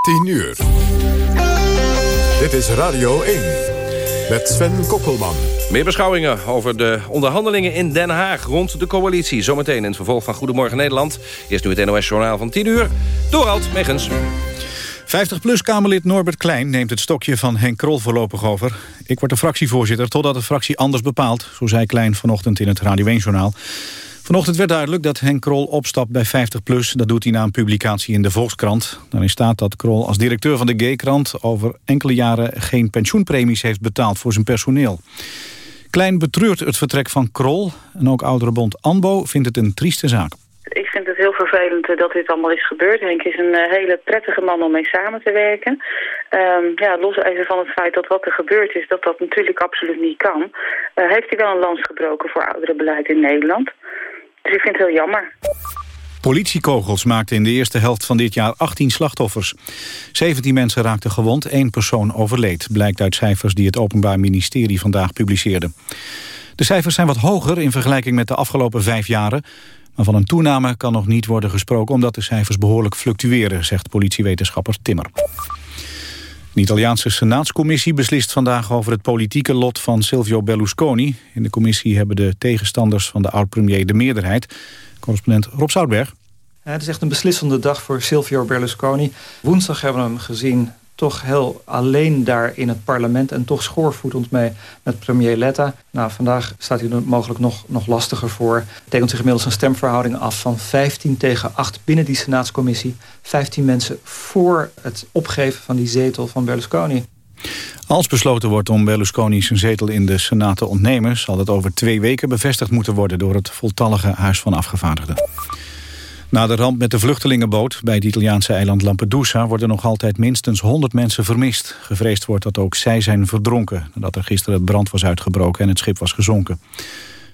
10 uur. Dit is Radio 1 met Sven Kokkelman. Meer beschouwingen over de onderhandelingen in Den Haag rond de coalitie. Zometeen in het vervolg van Goedemorgen Nederland. Eerst nu het NOS-journaal van 10 uur. Dorald Megens. 50PLUS-Kamerlid Norbert Klein neemt het stokje van Henk Krol voorlopig over. Ik word de fractievoorzitter totdat de fractie anders bepaalt. Zo zei Klein vanochtend in het Radio 1-journaal. Vanochtend werd duidelijk dat Henk Krol opstapt bij 50PLUS. Dat doet hij na een publicatie in de Volkskrant. Daarin staat dat Krol als directeur van de G-krant... over enkele jaren geen pensioenpremies heeft betaald voor zijn personeel. Klein betreurt het vertrek van Krol. En ook ouderenbond ANBO vindt het een trieste zaak. Ik vind het heel vervelend eh, dat dit allemaal is gebeurd. Henk is een eh, hele prettige man om mee samen te werken. Um, ja, los even van het feit dat wat er gebeurd is, dat dat natuurlijk absoluut niet kan. Uh, heeft hij wel een lans gebroken voor ouderenbeleid in Nederland. Dus ik vind het heel jammer. Politiekogels maakten in de eerste helft van dit jaar 18 slachtoffers. 17 mensen raakten gewond, één persoon overleed... blijkt uit cijfers die het Openbaar Ministerie vandaag publiceerde. De cijfers zijn wat hoger in vergelijking met de afgelopen vijf jaren... maar van een toename kan nog niet worden gesproken... omdat de cijfers behoorlijk fluctueren, zegt politiewetenschapper Timmer. Een Italiaanse senaatscommissie beslist vandaag over het politieke lot van Silvio Berlusconi. In de commissie hebben de tegenstanders van de oud-premier de meerderheid. Correspondent Rob Zoutberg. het is echt een beslissende dag voor Silvio Berlusconi. Woensdag hebben we hem gezien toch heel alleen daar in het parlement... en toch schoorvoetend mee met premier Letta. Nou, vandaag staat hij er mogelijk nog, nog lastiger voor. Tekent zich inmiddels een stemverhouding af van 15 tegen 8 binnen die senaatscommissie. 15 mensen voor het opgeven van die zetel van Berlusconi. Als besloten wordt om Berlusconi zijn zetel in de Senaat te ontnemen... zal dat over twee weken bevestigd moeten worden... door het voltallige Huis van Afgevaardigden. Na de ramp met de vluchtelingenboot bij het Italiaanse eiland Lampedusa... worden nog altijd minstens 100 mensen vermist. Gevreesd wordt dat ook zij zijn verdronken... nadat er gisteren brand was uitgebroken en het schip was gezonken.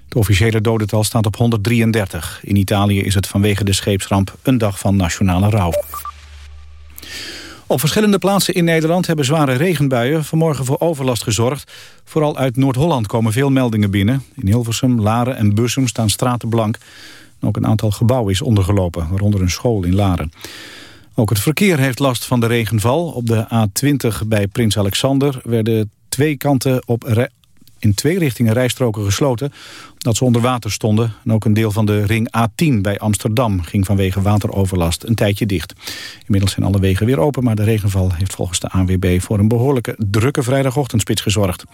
Het officiële dodental staat op 133. In Italië is het vanwege de scheepsramp een dag van nationale rouw. Op verschillende plaatsen in Nederland hebben zware regenbuien vanmorgen voor overlast gezorgd. Vooral uit Noord-Holland komen veel meldingen binnen. In Hilversum, Laren en Bussum staan straten blank. Ook een aantal gebouwen is ondergelopen, waaronder een school in Laren. Ook het verkeer heeft last van de regenval. Op de A20 bij Prins Alexander werden twee kanten op in twee richtingen rijstroken gesloten... omdat ze onder water stonden. En ook een deel van de ring A10 bij Amsterdam ging vanwege wateroverlast een tijdje dicht. Inmiddels zijn alle wegen weer open, maar de regenval heeft volgens de ANWB... voor een behoorlijke drukke vrijdagochtendspits gezorgd.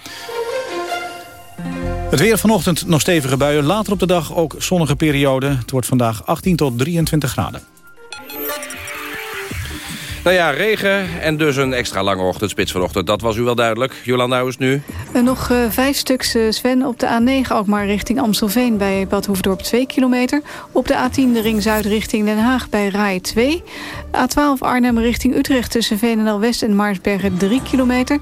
Het weer vanochtend nog stevige buien. Later op de dag ook zonnige periode. Het wordt vandaag 18 tot 23 graden. Nou ja, regen en dus een extra lange ochtendspits vanochtend. Dat was u wel duidelijk. Jolanda, hoe is nu? Uh, nog uh, vijf stuks, uh, Sven, op de A9 ook maar richting Amstelveen... bij Bad Hoefdorp 2 kilometer. Op de A10 de ring zuid richting Den Haag bij Rai 2. A12 Arnhem richting Utrecht tussen Veenendaal West en Maarsbergen 3 kilometer.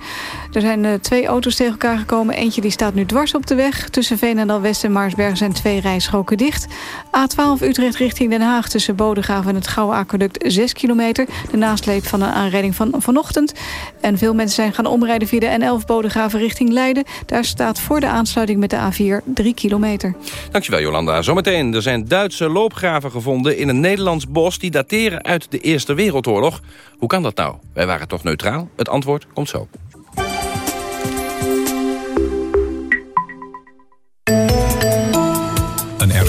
Er zijn twee auto's tegen elkaar gekomen. Eentje die staat nu dwars op de weg. Tussen Veenendaal West en Maarsbergen zijn twee rijstroken dicht. A12 Utrecht richting Den Haag tussen Bodegraven en het Gouden Aqueduct 6 kilometer. De nasleep van een aanrijding van vanochtend. En veel mensen zijn gaan omrijden via de N11 Bodegraven richting Leiden. Daar staat voor de aansluiting met de A4 3 kilometer. Dankjewel Jolanda. Zometeen, er zijn Duitse loopgraven gevonden in een Nederlands bos... die dateren uit de Eerste Wereldoorlog. Hoe kan dat nou? Wij waren toch neutraal? Het antwoord komt zo.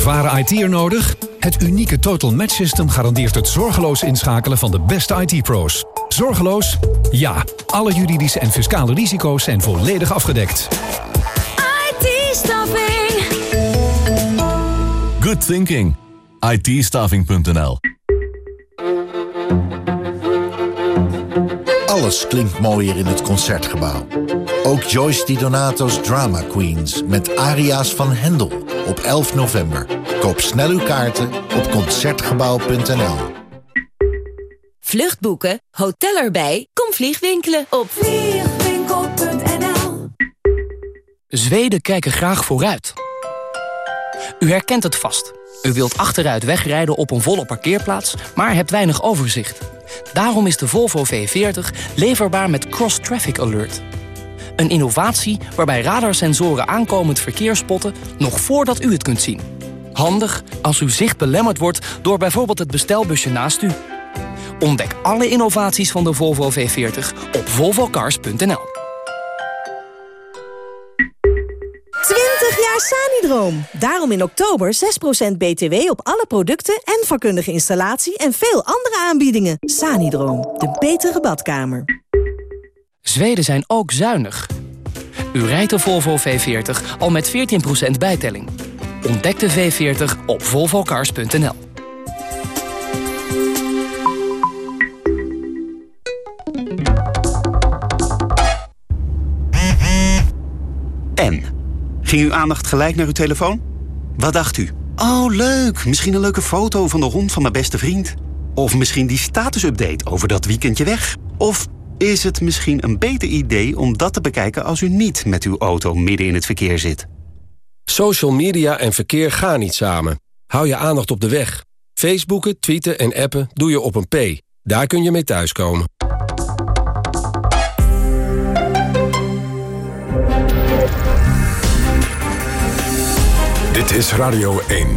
Ervaren IT'er nodig? Het unieke Total Match System garandeert het zorgeloos inschakelen van de beste IT-pro's. Zorgeloos? Ja. Alle juridische en fiscale risico's zijn volledig afgedekt. IT-staffing. Good thinking. it Alles klinkt mooier in het Concertgebouw. Ook Joyce Di Donato's Drama Queens met aria's van Hendel op 11 november. Koop snel uw kaarten op Concertgebouw.nl. Vluchtboeken, hotel erbij, kom vliegwinkelen op vliegwinkel.nl. Zweden kijken graag vooruit. U herkent het vast. U wilt achteruit wegrijden op een volle parkeerplaats, maar hebt weinig overzicht. Daarom is de Volvo V40 leverbaar met Cross Traffic Alert. Een innovatie waarbij radarsensoren aankomend verkeer spotten... nog voordat u het kunt zien. Handig als uw zicht belemmerd wordt door bijvoorbeeld het bestelbusje naast u. Ontdek alle innovaties van de Volvo V40 op volvocars.nl. 20 jaar Sanidroom. Daarom in oktober 6% BTW op alle producten en vakkundige installatie en veel andere aanbiedingen. Sanidroom, de betere badkamer. Zweden zijn ook zuinig. U rijdt de Volvo V40 al met 14% bijtelling. Ontdek de V40 op volvocars.nl. En? Ging uw aandacht gelijk naar uw telefoon? Wat dacht u? Oh, leuk. Misschien een leuke foto van de hond van mijn beste vriend. Of misschien die statusupdate over dat weekendje weg. Of is het misschien een beter idee om dat te bekijken als u niet met uw auto midden in het verkeer zit? Social media en verkeer gaan niet samen. Hou je aandacht op de weg. Facebooken, tweeten en appen doe je op een P. Daar kun je mee thuiskomen. Dit is Radio 1.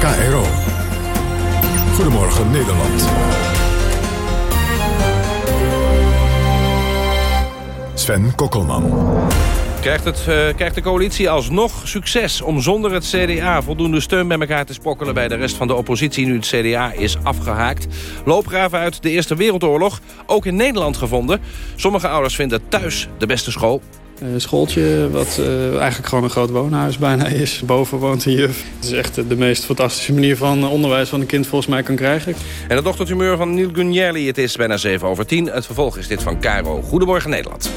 KRO. Goedemorgen Nederland. Sven Kokkelman. Krijgt, het, uh, krijgt de coalitie alsnog succes om zonder het CDA voldoende steun bij elkaar te spokkelen bij de rest van de oppositie nu het CDA is afgehaakt. Loopgraven uit de Eerste Wereldoorlog, ook in Nederland gevonden. Sommige ouders vinden thuis de beste school. Een schooltje wat uh, eigenlijk gewoon een groot woonhuis bijna is. Boven woont een juf. Het is echt de meest fantastische manier van onderwijs van een kind volgens mij kan krijgen. En het ochtendhumeur van Neil Gunjerli. Het is bijna 7 over 10. Het vervolg is dit van Caro. Goedemorgen Nederland.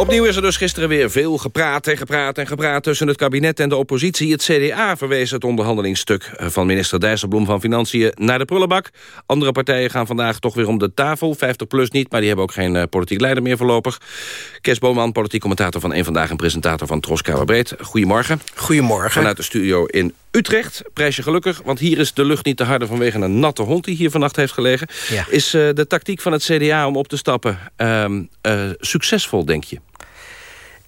Opnieuw is er dus gisteren weer veel gepraat en gepraat en gepraat... tussen het kabinet en de oppositie. Het CDA verwees het onderhandelingsstuk van minister Dijsselbloem van Financiën naar de prullenbak. Andere partijen gaan vandaag toch weer om de tafel. 50 plus niet, maar die hebben ook geen uh, politiek leider meer voorlopig. Kees Boman, politiek commentator van Eén Vandaag... en presentator van Tros Breed. Goedemorgen. Goedemorgen. Vanuit de studio in Utrecht, prijs je gelukkig, want hier is de lucht niet te harde vanwege een natte hond die hier vannacht heeft gelegen. Ja. Is uh, de tactiek van het CDA om op te stappen uh, uh, succesvol, denk je?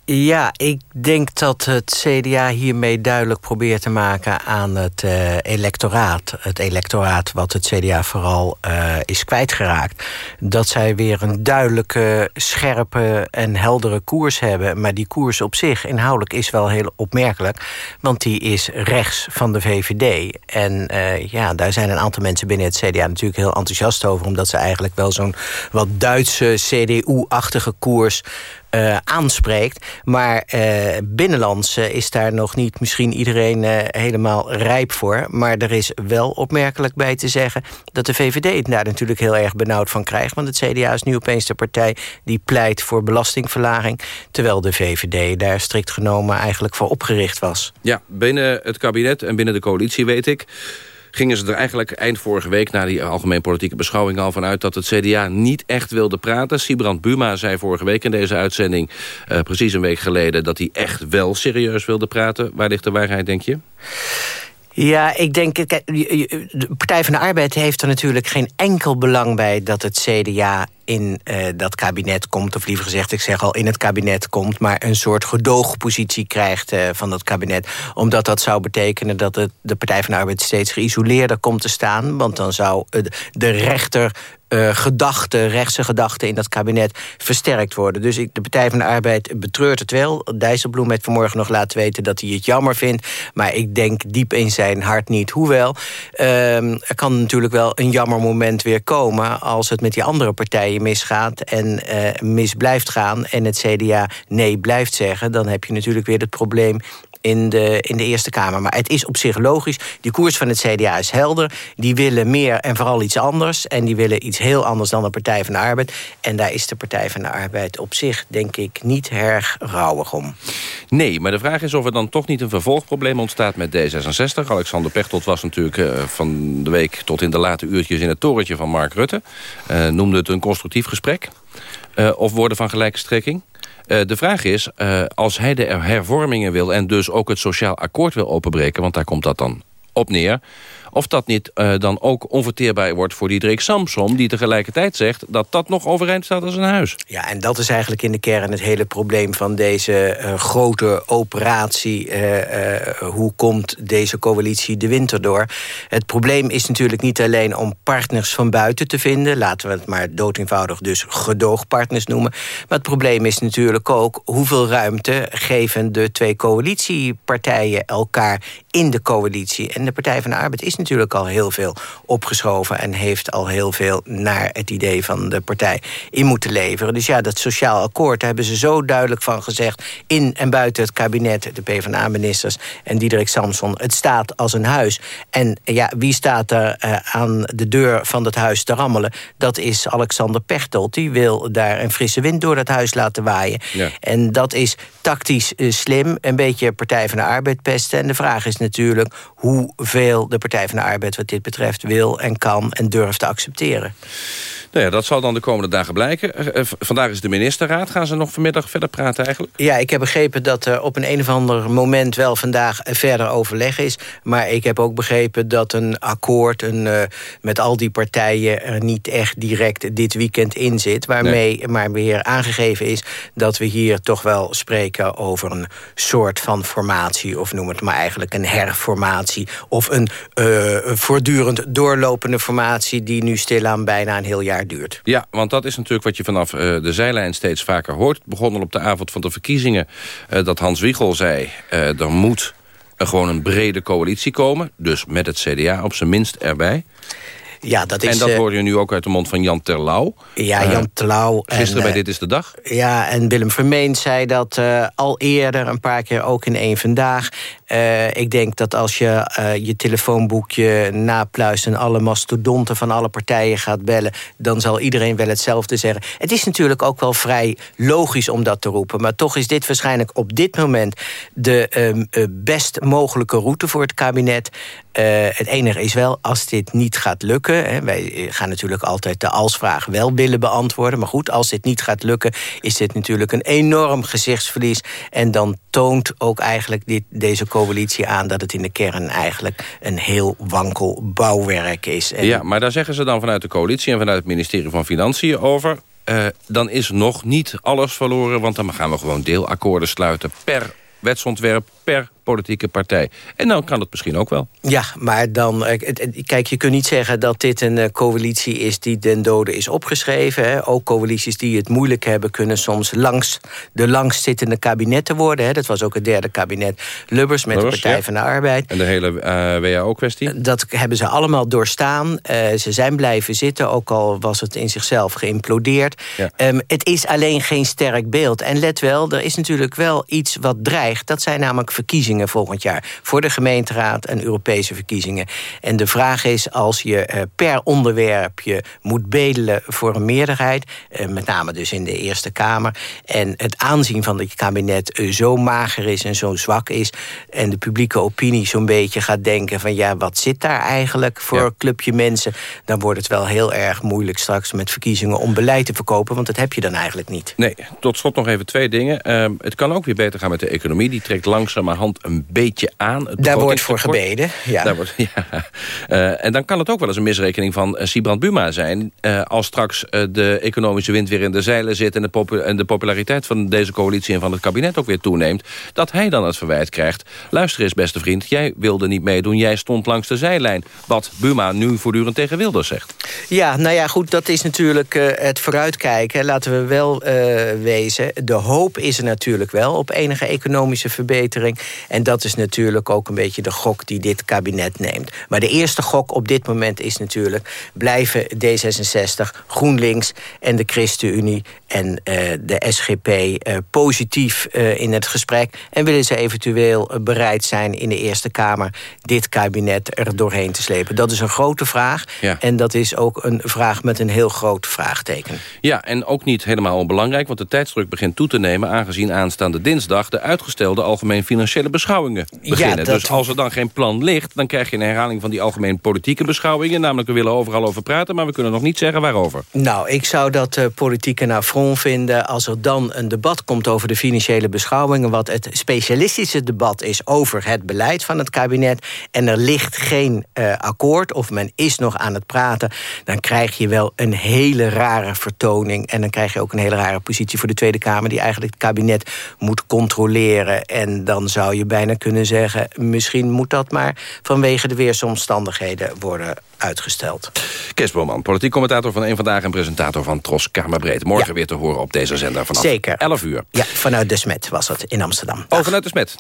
Ja, ik denk dat het CDA hiermee duidelijk probeert te maken aan het uh, electoraat. Het electoraat wat het CDA vooral uh, is kwijtgeraakt. Dat zij weer een duidelijke, scherpe en heldere koers hebben. Maar die koers op zich inhoudelijk is wel heel opmerkelijk. Want die is rechts van de VVD. En uh, ja, daar zijn een aantal mensen binnen het CDA natuurlijk heel enthousiast over. Omdat ze eigenlijk wel zo'n wat Duitse CDU-achtige koers uh, aanspreekt. Maar uh, binnenlands is daar nog niet misschien iedereen helemaal rijp voor. Maar er is wel opmerkelijk bij te zeggen... dat de VVD het daar natuurlijk heel erg benauwd van krijgt. Want het CDA is nu opeens de partij die pleit voor belastingverlaging... terwijl de VVD daar strikt genomen eigenlijk voor opgericht was. Ja, binnen het kabinet en binnen de coalitie weet ik gingen ze er eigenlijk eind vorige week... na die algemeen politieke beschouwing al vanuit... dat het CDA niet echt wilde praten. Sibrand Buma zei vorige week in deze uitzending... Uh, precies een week geleden dat hij echt wel serieus wilde praten. Waar ligt de waarheid, denk je? Ja, ik denk, de Partij van de Arbeid heeft er natuurlijk geen enkel belang bij... dat het CDA in uh, dat kabinet komt, of liever gezegd, ik zeg al in het kabinet komt... maar een soort gedoogpositie krijgt uh, van dat kabinet. Omdat dat zou betekenen dat het, de Partij van de Arbeid steeds geïsoleerder komt te staan. Want dan zou de rechter uh, gedachten, rechtse gedachten in dat kabinet versterkt worden. Dus ik, de Partij van de Arbeid betreurt het wel. Dijsselbloem heeft vanmorgen nog laten weten dat hij het jammer vindt. Maar ik denk diep in zijn hart niet. Hoewel, uh, er kan natuurlijk wel een jammer moment weer komen... als het met die andere partijen misgaat en uh, mis blijft gaan... en het CDA nee blijft zeggen... dan heb je natuurlijk weer het probleem in de, in de Eerste Kamer. Maar het is op zich logisch. Die koers van het CDA is helder. Die willen meer en vooral iets anders. En die willen iets heel anders dan de Partij van de Arbeid. En daar is de Partij van de Arbeid op zich, denk ik, niet erg rouwig om. Nee, maar de vraag is of er dan toch niet een vervolgprobleem ontstaat met D66. Alexander Pechtold was natuurlijk uh, van de week tot in de late uurtjes... in het torentje van Mark Rutte. Uh, noemde het een constructief gesprek. Uh, of woorden van gelijke strekking. Uh, de vraag is, uh, als hij de hervormingen wil... en dus ook het sociaal akkoord wil openbreken... want daar komt dat dan op neer of dat niet uh, dan ook onverteerbaar wordt voor die Diederik Samsom... die tegelijkertijd zegt dat dat nog overeind staat als een huis. Ja, en dat is eigenlijk in de kern het hele probleem van deze uh, grote operatie. Uh, hoe komt deze coalitie de winter door? Het probleem is natuurlijk niet alleen om partners van buiten te vinden... laten we het maar doodeenvoudig dus gedoogpartners noemen. Maar het probleem is natuurlijk ook hoeveel ruimte geven de twee coalitiepartijen elkaar in de coalitie. En de Partij van de Arbeid is natuurlijk al heel veel opgeschoven... en heeft al heel veel naar het idee van de partij in moeten leveren. Dus ja, dat sociaal akkoord, daar hebben ze zo duidelijk van gezegd... in en buiten het kabinet, de PvdA-ministers en Diederik Samson... het staat als een huis. En ja, wie staat er uh, aan de deur van dat huis te rammelen? Dat is Alexander Pechtold. Die wil daar een frisse wind door dat huis laten waaien. Ja. En dat is tactisch uh, slim, een beetje Partij van de Arbeid pesten. En de vraag is natuurlijk hoeveel de Partij van de Arbeid wat dit betreft wil en kan en durft te accepteren. Nou ja, dat zal dan de komende dagen blijken. Eh, eh, vandaag is de ministerraad. Gaan ze nog vanmiddag verder praten eigenlijk? Ja, ik heb begrepen dat er op een een of ander moment wel vandaag verder overleg is. Maar ik heb ook begrepen dat een akkoord een, uh, met al die partijen... er niet echt direct dit weekend in zit. Waarmee nee. maar weer aangegeven is dat we hier toch wel spreken... over een soort van formatie, of noem het maar eigenlijk een herformatie... of een uh, voortdurend doorlopende formatie... die nu stilaan bijna een heel jaar duurt. Ja, want dat is natuurlijk wat je vanaf uh, de zijlijn steeds vaker hoort. Het begon al op de avond van de verkiezingen uh, dat Hans Wiegel zei... Uh, er moet gewoon een brede coalitie komen. Dus met het CDA op zijn minst erbij. Ja, dat is, en dat hoor je nu ook uit de mond van Jan Terlouw. Ja, Jan Terlouw. Gisteren en, bij Dit is de Dag. Ja, en Willem Vermeen zei dat uh, al eerder, een paar keer ook in één vandaag. Uh, ik denk dat als je uh, je telefoonboekje napluist... en alle mastodonten van alle partijen gaat bellen... dan zal iedereen wel hetzelfde zeggen. Het is natuurlijk ook wel vrij logisch om dat te roepen. Maar toch is dit waarschijnlijk op dit moment... de uh, best mogelijke route voor het kabinet. het enige is wel, als dit niet gaat lukken... Hè, wij gaan natuurlijk altijd de als-vraag wel willen beantwoorden... maar goed, als dit niet gaat lukken... is dit natuurlijk een enorm gezichtsverlies. En dan toont ook eigenlijk dit, deze coalitie aan... dat het in de kern eigenlijk een heel wankel bouwwerk is. En ja, maar daar zeggen ze dan vanuit de coalitie... en vanuit het ministerie van Financiën over... Uh, dan is nog niet alles verloren, want dan gaan we gewoon deelakkoorden sluiten... per wetsontwerp, per politieke partij. En dan kan het misschien ook wel. Ja, maar dan... Kijk, je kunt niet zeggen dat dit een coalitie is... die den dode is opgeschreven. Hè. Ook coalities die het moeilijk hebben... kunnen soms langs de langstzittende kabinetten worden. Hè. Dat was ook het derde kabinet Lubbers met Lubbers, de Partij ja. van de Arbeid. En de hele uh, WHO-kwestie? Dat hebben ze allemaal doorstaan. Uh, ze zijn blijven zitten, ook al was het in zichzelf geïmplodeerd. Ja. Um, het is alleen geen sterk beeld. En let wel, er is natuurlijk wel iets wat dreigt. Dat zijn namelijk verkiezingen volgend jaar. Voor de gemeenteraad en Europese verkiezingen. En de vraag is, als je per onderwerp je moet bedelen voor een meerderheid... met name dus in de Eerste Kamer... en het aanzien van het kabinet zo mager is en zo zwak is... en de publieke opinie zo'n beetje gaat denken van... ja, wat zit daar eigenlijk voor ja. clubje mensen... dan wordt het wel heel erg moeilijk straks met verkiezingen om beleid te verkopen... want dat heb je dan eigenlijk niet. Nee, tot slot nog even twee dingen. Uh, het kan ook weer beter gaan met de economie. Die trekt langzamerhand een beetje aan. Het Daar wordt voor gebeden, ja. Daar wordt, ja. Uh, en dan kan het ook wel eens een misrekening van uh, Sibrand Buma zijn... Uh, als straks de economische wind weer in de zeilen zit... En de, en de populariteit van deze coalitie en van het kabinet ook weer toeneemt... dat hij dan het verwijt krijgt. Luister eens, beste vriend, jij wilde niet meedoen. Jij stond langs de zijlijn. Wat Buma nu voortdurend tegen Wilders zegt. Ja, nou ja, goed, dat is natuurlijk het vooruitkijken. Laten we wel wezen. De hoop is er natuurlijk wel op enige economische verbetering. En dat is natuurlijk ook een beetje de gok die dit kabinet neemt. Maar de eerste gok op dit moment is natuurlijk... blijven D66, GroenLinks en de ChristenUnie en uh, de SGP uh, positief uh, in het gesprek... en willen ze eventueel bereid zijn in de Eerste Kamer... dit kabinet er doorheen te slepen. Dat is een grote vraag. Ja. En dat is ook een vraag met een heel groot vraagteken. Ja, en ook niet helemaal onbelangrijk... want de tijdsdruk begint toe te nemen... aangezien aanstaande dinsdag de uitgestelde algemeen financiële financiële beschouwingen beginnen. dat- Dus als er dan geen plan ligt, dan krijg je een herhaling van die algemeen politieke beschouwingen. Namelijk, we willen overal over praten, maar we kunnen nog niet zeggen waarover. Nou, ik zou dat uh, politiek een affront vinden... als er dan een debat komt over de financiële beschouwingen... wat het specialistische debat is over het beleid van het kabinet... en er ligt geen uh, akkoord of men is nog aan het praten... dan krijg je wel een hele rare vertoning... en dan krijg je ook een hele rare positie voor de Tweede Kamer... die eigenlijk het kabinet moet controleren. En dan zou je bijna kunnen zeggen... misschien moet dat maar vanwege de weersomstandigheden worden uitgesteld. Kees Boman, politiek commentator van Eén Vandaag... en presentator van Tros Kamerbreed. Morgen Ja. weer te horen op deze zender vanaf Zeker. 11 uur. Ja, vanuit de Smet was het in Amsterdam. Oh, vanuit de Smet.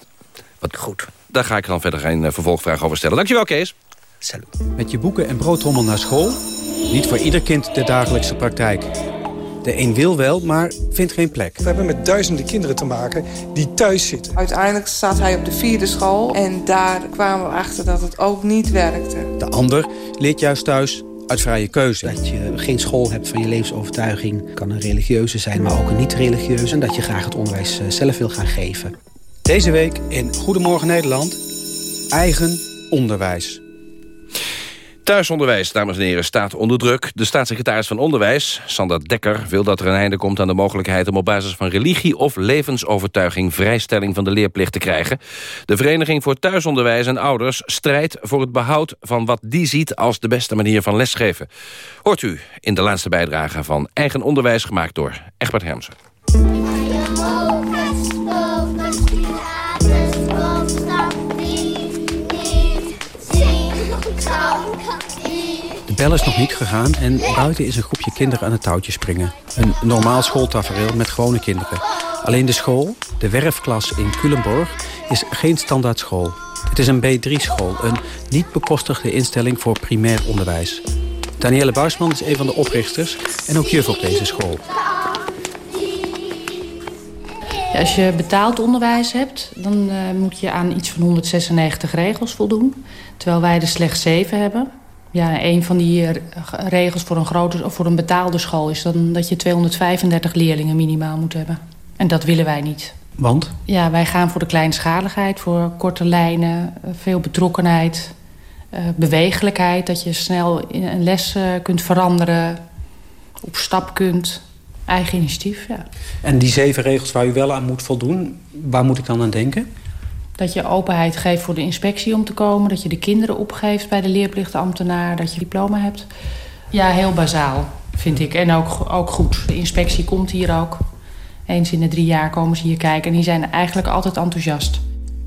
Wat goed. Daar ga ik dan verder geen eh, vervolgvraag over stellen. Dankjewel, Kees. Salut. Met je boeken en broodrommel naar school? Niet voor ieder kind de dagelijkse praktijk. De een wil wel, maar vindt geen plek. We hebben met duizenden kinderen te maken die thuis zitten. Uiteindelijk zat hij op de vierde school en daar kwamen we achter dat het ook niet werkte. De ander leert juist thuis uit vrije keuze. Dat je geen school hebt van je levensovertuiging. kan een religieuze zijn, maar ook een niet-religieuze. En dat je graag het onderwijs eh, zelf wil gaan geven. Deze week in Goedemorgen Nederland. Eigen onderwijs. Thuisonderwijs, dames en heren, staat onder druk. De staatssecretaris van Onderwijs, Sander Dekker... wil dat er een einde komt aan de mogelijkheid... om op basis van religie of levensovertuiging... vrijstelling van de leerplicht te krijgen. De Vereniging voor Thuisonderwijs en Ouders... strijdt voor het behoud van wat die ziet... als de beste manier van lesgeven. Hoort u in de laatste bijdrage van Eigen Onderwijs... gemaakt door Egbert Hermsen. Bel is nog niet gegaan en buiten is een groepje kinderen aan het touwtje springen. Een normaal schooltafereel met gewone kinderen. Alleen de school, de werfklas in Culemborg, is geen standaard school. Het is een B3-school, een niet bekostigde instelling voor primair onderwijs. Danielle Buisman is een van de oprichters en ook juf op deze school. Als je betaald onderwijs hebt, dan uh, moet je aan iets van 196 regels voldoen. Terwijl wij er slechts 7 hebben. Ja, een van die uh, regels voor een, grote, voor een betaalde school is dan dat je 235 leerlingen minimaal moet hebben. En dat willen wij niet. Want? Ja, wij gaan voor de kleinschaligheid, voor korte lijnen, uh, veel betrokkenheid, bewegelijkheid. Dat je snel een les kunt veranderen, op stap kunt. Eigen initiatief, ja. En die zeven regels waar u wel aan moet voldoen, waar moet ik dan aan denken? Dat je openheid geeft voor de inspectie om te komen. Dat je de kinderen opgeeft bij de leerplichtambtenaar. Dat je diploma hebt. Ja, heel bazaal, vind ik. En ook, ook goed. De inspectie komt hier ook. Eens in de drie jaar komen ze hier kijken. En die zijn eigenlijk altijd enthousiast.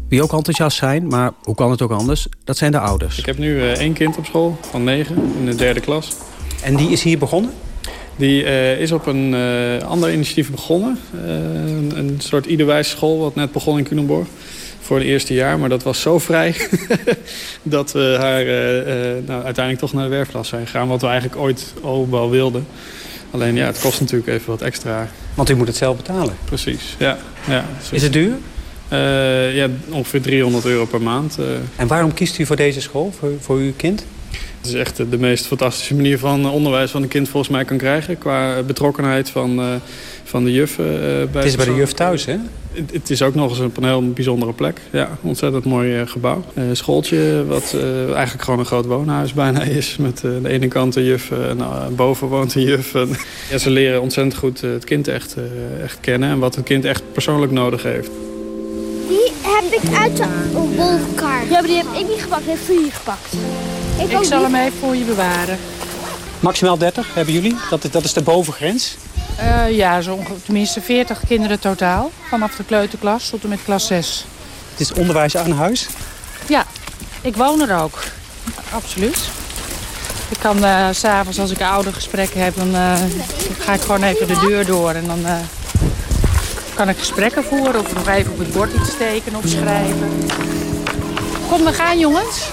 Wie ook enthousiast zijn, maar hoe kan het ook anders? Dat zijn de ouders. Ik heb nu uh, één kind op school, van negen, in de derde klas. En die is hier begonnen? Die uh, is op een uh, ander initiatief begonnen. Uh, een, een soort iederwijs school wat net begon in Culemborg. Voor het eerste jaar, maar dat was zo vrij... dat we haar nou, uiteindelijk toch naar de werfklas zijn gegaan. Wat we eigenlijk ooit ook wel wilden. Alleen ja, het kost natuurlijk even wat extra. Want u moet het zelf betalen? Precies, ja. ja is het duur? ja, ongeveer 300 euro per maand. En waarom kiest u voor deze school, voor, voor uw kind? Het is echt de meest fantastische manier van onderwijs wat een kind volgens mij kan krijgen. Qua betrokkenheid van, uh, van de juf. Uh, bij het is bij de juf thuis, hè? Het, het, is ook nog eens op een heel bijzondere plek. Ja, ontzettend mooi uh, gebouw. schooltje wat eigenlijk gewoon een groot woonhuis bijna is. Met de ene kant de juf, nou, boven woont een juf. ja, ze leren ontzettend goed het kind echt, echt kennen. En wat het kind echt persoonlijk nodig heeft. Die heb ik uit de wolkar. Ja, maar die heb ik niet gepakt. Die heeft jullie gepakt. Ik, ik zal hem even voor je bewaren. Maximaal 30 hebben jullie? Dat is, dat is de bovengrens? Uh, ja, zo tenminste 40 kinderen totaal. Vanaf de kleuterklas tot en met klas 6. Het is onderwijs aan huis? Ja, ik woon er ook. Absoluut. Ik kan uh, s'avonds als ik oudergesprekken heb, dan uh, ga ik gewoon even de deur door. En dan kan ik gesprekken voeren of nog even op het bord iets steken of schrijven. Kom, we gaan jongens.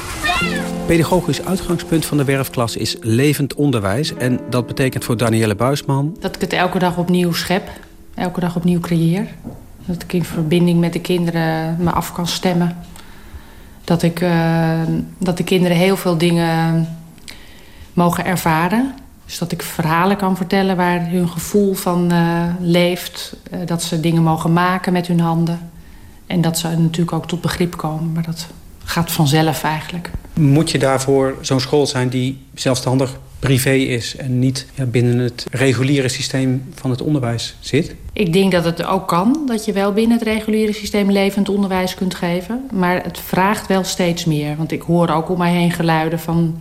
Pedagogisch uitgangspunt van de werfklas is levend onderwijs. En dat betekent voor Danielle Buisman... Dat ik het elke dag opnieuw schep. Elke dag opnieuw creëer. Dat ik in verbinding met de kinderen me af kan stemmen. Dat, ik, uh, dat de kinderen heel veel dingen mogen ervaren. Dus dat ik verhalen kan vertellen waar hun gevoel van uh, leeft. Uh, dat ze dingen mogen maken met hun handen. En dat ze natuurlijk ook tot begrip komen, maar dat gaat vanzelf eigenlijk. Moet je daarvoor zo'n school zijn die zelfstandig privé is... en niet ja, binnen het reguliere systeem van het onderwijs zit? Ik denk dat het ook kan, dat je wel binnen het reguliere systeem levend onderwijs kunt geven. Maar het vraagt wel steeds meer. Want ik hoor ook om mij heen geluiden van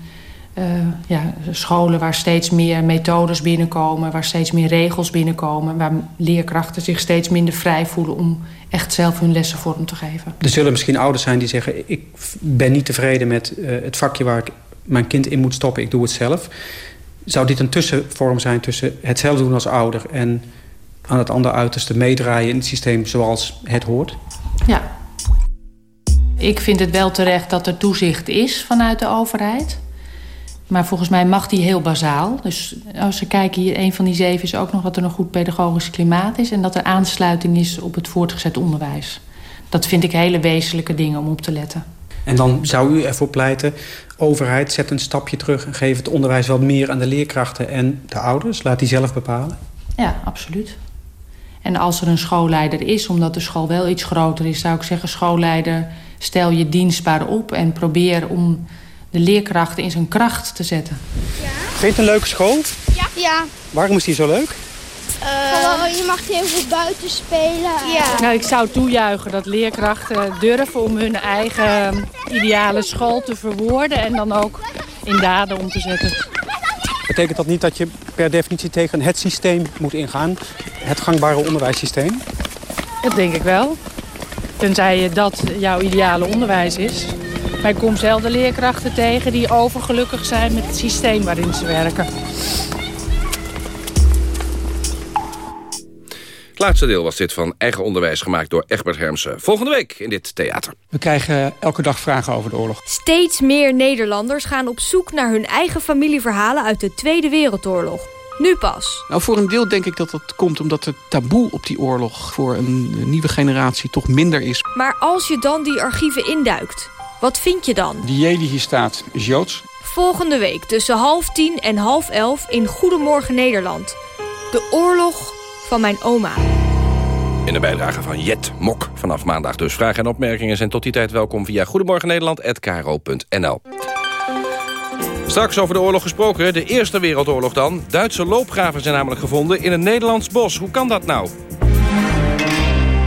uh, ja, scholen waar steeds meer methodes binnenkomen, waar steeds meer regels binnenkomen, waar leerkrachten zich steeds minder vrij voelen om echt zelf hun lessen vorm te geven. Er zullen misschien ouders zijn die zeggen: Ik ben niet tevreden met uh, het vakje waar ik mijn kind in moet stoppen, ik doe het zelf. Zou dit een tussenvorm zijn tussen het zelf doen als ouder en aan het andere uiterste meedraaien in het systeem zoals het hoort? Ja. Ik vind het wel terecht dat er toezicht is vanuit de overheid. Maar volgens mij mag die heel bazaal. Dus als we kijken hier, een van die zeven is ook nog dat er een goed pedagogisch klimaat is... en dat er aansluiting is op het voortgezet onderwijs. Dat vind ik hele wezenlijke dingen om op te letten. En dan zou u ervoor pleiten, overheid, zet een stapje terug... en geef het onderwijs wat meer aan de leerkrachten en de ouders. Laat die zelf bepalen. Ja, absoluut. En als er een schoolleider is, omdat de school wel iets groter is... zou ik zeggen, schoolleider, stel je dienstbaar op... en probeer om de leerkrachten in zijn kracht te zetten. Ja. Vind je het een leuke school? Ja. ja. Waarom is die zo leuk? Uh, je mag heel veel buiten spelen. Ja. Nou, ik zou toejuichen dat leerkrachten durven om hun eigen ideale school te verwoorden... en dan ook in daden om te zetten. Betekent dat niet dat je per definitie tegen het systeem moet ingaan? Het gangbare onderwijssysteem? Dat denk ik wel. Tenzij dat jouw ideale onderwijs is. Maar ik kom zelden leerkrachten tegen die overgelukkig zijn met het systeem waarin ze werken. Het laatste deel was dit van Eigen Onderwijs gemaakt door Egbert Hermsen. Volgende week in dit theater. We krijgen elke dag vragen over de oorlog. Steeds meer Nederlanders gaan op zoek naar hun eigen familieverhalen uit de Tweede Wereldoorlog. Nu pas. Nou, voor een deel denk ik dat dat komt omdat het taboe op die oorlog... voor een nieuwe generatie toch minder is. Maar als je dan die archieven induikt, wat vind je dan? Die hier staat is Joods. Volgende week tussen half tien en half elf in Goedemorgen Nederland. De oorlog van mijn oma. In de bijdrage van Jet Mok. Vanaf maandag dus vragen en opmerkingen zijn tot die tijd welkom via goedemorgennederland.kro.nl. Straks over de oorlog gesproken, de Eerste Wereldoorlog dan. Duitse loopgraven zijn namelijk gevonden in een Nederlands bos. Hoe kan dat nou?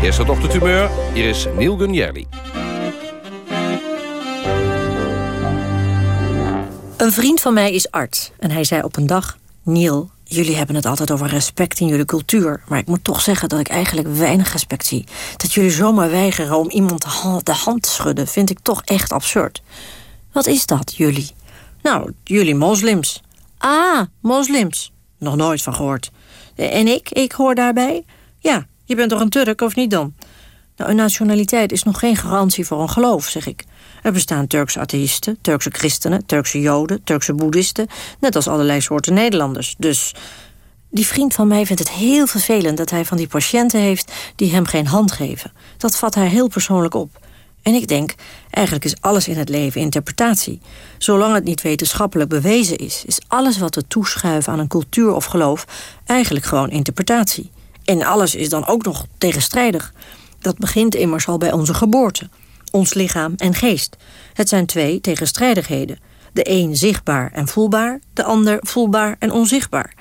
Eerste dochtertumeur, hier is Neil Gunjerli. Een vriend van mij is arts en hij zei op een dag... Neil, jullie hebben het altijd over respect in jullie cultuur... maar ik moet toch zeggen dat ik eigenlijk weinig respect zie. Dat jullie zomaar weigeren om iemand de hand te schudden... vind ik toch echt absurd. Wat is dat, jullie? Nou, jullie moslims. Ah, moslims. Nog nooit van gehoord. En ik? Ik hoor daarbij? Ja, je bent toch een Turk, of niet dan? Nou, een nationaliteit is nog geen garantie voor een geloof, zeg ik. Er bestaan Turkse atheïsten, Turkse christenen, Turkse joden, Turkse boeddhisten... net als allerlei soorten Nederlanders. Dus die vriend van mij vindt het heel vervelend dat hij van die patiënten heeft... die hem geen hand geven. Dat vat hij heel persoonlijk op. En ik denk, eigenlijk is alles in het leven interpretatie. Zolang het niet wetenschappelijk bewezen is... is alles wat we toeschuiven aan een cultuur of geloof... eigenlijk gewoon interpretatie. En alles is dan ook nog tegenstrijdig. Dat begint immers al bij onze geboorte ons lichaam en geest. Het zijn twee tegenstrijdigheden. De een zichtbaar en voelbaar, de ander voelbaar en onzichtbaar.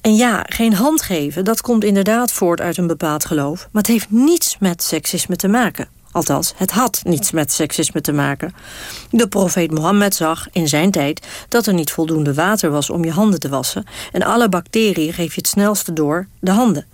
En ja, geen hand geven, dat komt inderdaad voort uit een bepaald geloof... maar het heeft niets met seksisme te maken. Althans, het had niets met seksisme te maken. De profeet Mohammed zag in zijn tijd dat er niet voldoende water was om je handen te wassen... en alle bacteriën geef je het snelste door de handen.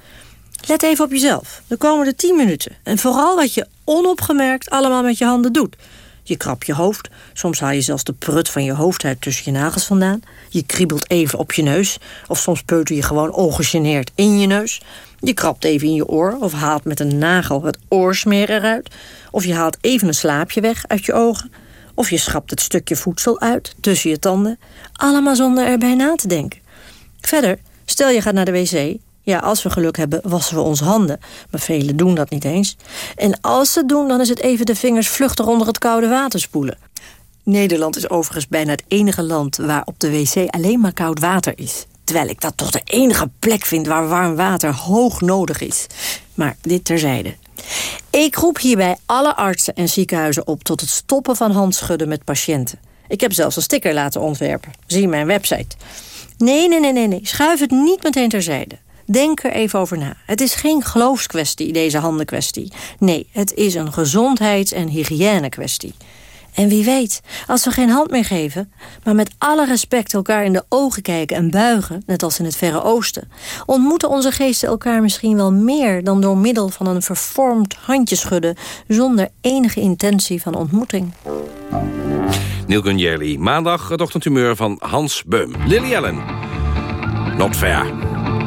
Let even op jezelf, de komende 10 minuten. En vooral wat je onopgemerkt allemaal met je handen doet. Je krabt je hoofd, soms haal je zelfs de prut van je hoofdhuid tussen je nagels vandaan. Je kriebelt even op je neus, of soms peuter je gewoon ongegeneerd in je neus. Je krabt even in je oor, of haalt met een nagel het oorsmeer eruit. Of je haalt even een slaapje weg uit je ogen. Of je schrapt het stukje voedsel uit tussen je tanden. Allemaal zonder erbij na te denken. Verder, stel je gaat naar de wc ja, als we geluk hebben, wassen we onze handen. Maar velen doen dat niet eens. En als ze het doen, dan is het even de vingers vluchtig onder het koude water spoelen. Nederland is overigens bijna het enige land waar op de wc alleen maar koud water is. Terwijl ik dat toch de enige plek vind waar warm water hoog nodig is. Maar dit terzijde. Ik roep hierbij alle artsen en ziekenhuizen op... tot het stoppen van handschudden met patiënten. Ik heb zelfs een sticker laten ontwerpen. Zie mijn website. Nee, nee, nee, nee, nee. Schuif het niet meteen terzijde. Denk er even over na. Het is geen geloofskwestie, deze handenkwestie. Nee, het is een gezondheids- en hygiënekwestie. En wie weet, als we geen hand meer geven... maar met alle respect elkaar in de ogen kijken en buigen... net als in het Verre Oosten... ontmoeten onze geesten elkaar misschien wel meer... dan door middel van een vervormd handjeschudden... zonder enige intentie van ontmoeting. Neil Gunjerli, maandag het ochtendhumeur van Hans Beum. Lily Allen. Not fair.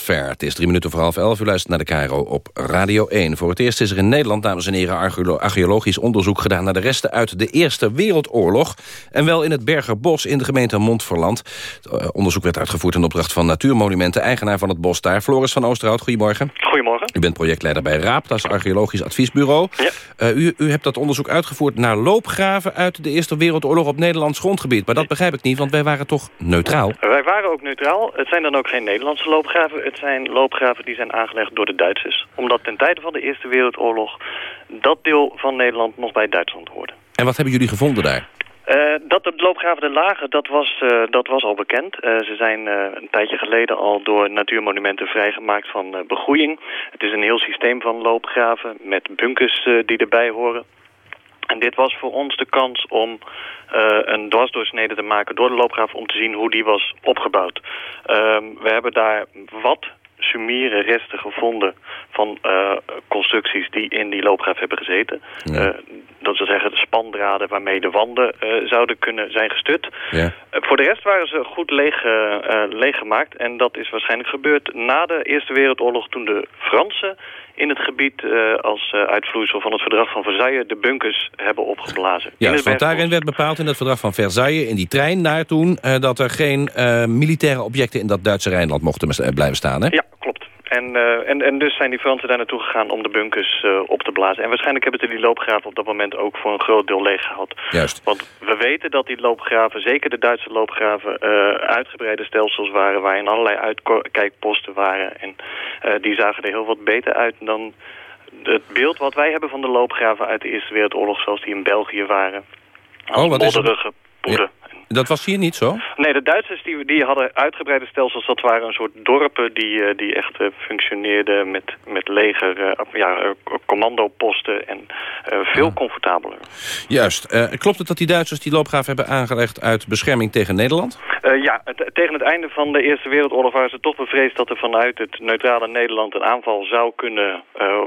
Not. Het is drie minuten voor half elf. U luistert naar de Cairo op Radio 1. Voor het eerst is er in Nederland, dames en heren... archeolo- archeologisch onderzoek gedaan naar de resten uit de Eerste Wereldoorlog. En wel in het Bergerbos in de gemeente Montferland. Het eh, onderzoek werd uitgevoerd in opdracht van Natuurmonumenten... eigenaar van het bos daar, Floris van Oosterhout. Goedemorgen. Goedemorgen. U bent projectleider bij RAAP, dat is Archeologisch Adviesbureau. Ja. Eh, u, u hebt dat onderzoek uitgevoerd naar loopgraven... uit de Eerste Wereldoorlog op Nederlands grondgebied. Maar dat begrijp ik niet, want wij waren toch neutraal? Wij waren ook neutraal. Het zijn dan ook geen Nederlandse loopgraven. Het zijn loopgraven die zijn aangelegd door de Duitsers. Omdat ten tijde van de Eerste Wereldoorlog dat deel van Nederland nog bij Duitsland hoorde. En wat hebben jullie gevonden daar? Eh, dat de loopgraven er lagen, dat was, eh, dat was al bekend. Eh, ze zijn een tijdje geleden al door natuurmonumenten vrijgemaakt van begroeiing. Het is een heel systeem van loopgraven met bunkers die erbij horen. En dit was voor ons de kans om een dwarsdoorsnede te maken door de loopgraaf om te zien hoe die was opgebouwd. Ehm, we hebben daar wat sumiere resten gevonden van eh, constructies die in die loopgraaf hebben gezeten. Eh, dat wil zeggen de spandraden waarmee de wanden eh, zouden kunnen zijn gestut. Ja. Eh, voor de rest waren ze goed leeg, eh, leeggemaakt. En dat is waarschijnlijk gebeurd na de Eerste Wereldoorlog... toen de Fransen in het gebied als uitvloeisel van het verdrag van Versailles... de bunkers hebben opgeblazen. Ja, want daarin werd bepaald in het verdrag van Versailles... in die trein naar toen... dat er geen militaire objecten in dat Duitse Rijnland mochten blijven staan. Hè? Ja, klopt. En, eh, en, en dus zijn die Fransen daar naartoe gegaan om de bunkers eh, op te blazen. En waarschijnlijk hebben ze die loopgraven op dat moment ook voor een groot deel leeggehaald. Juist. Want we weten dat die loopgraven, zeker de Duitse loopgraven, eh, uitgebreide stelsels waren waarin allerlei uitkijkposten waren. En die zagen er heel wat beter uit dan het beeld wat wij hebben van de loopgraven uit de Eerste Wereldoorlog, zoals die in België waren. Als Oh, wat is modderige poeden. Dat was hier niet zo? Nee, de Duitsers die, die hadden uitgebreide stelsels. Dat waren een soort dorpen die, eh, die echt uh, functioneerden met, met leger, uh, ja, commandoposten en veel comfortabeler. Juist. klopt het dat die Duitsers die loopgraaf hebben aangelegd uit bescherming tegen Nederland? ja, tegen het einde van de Eerste Wereldoorlog waren ze toch bevreesd dat er vanuit het neutrale Nederland een aanval zou kunnen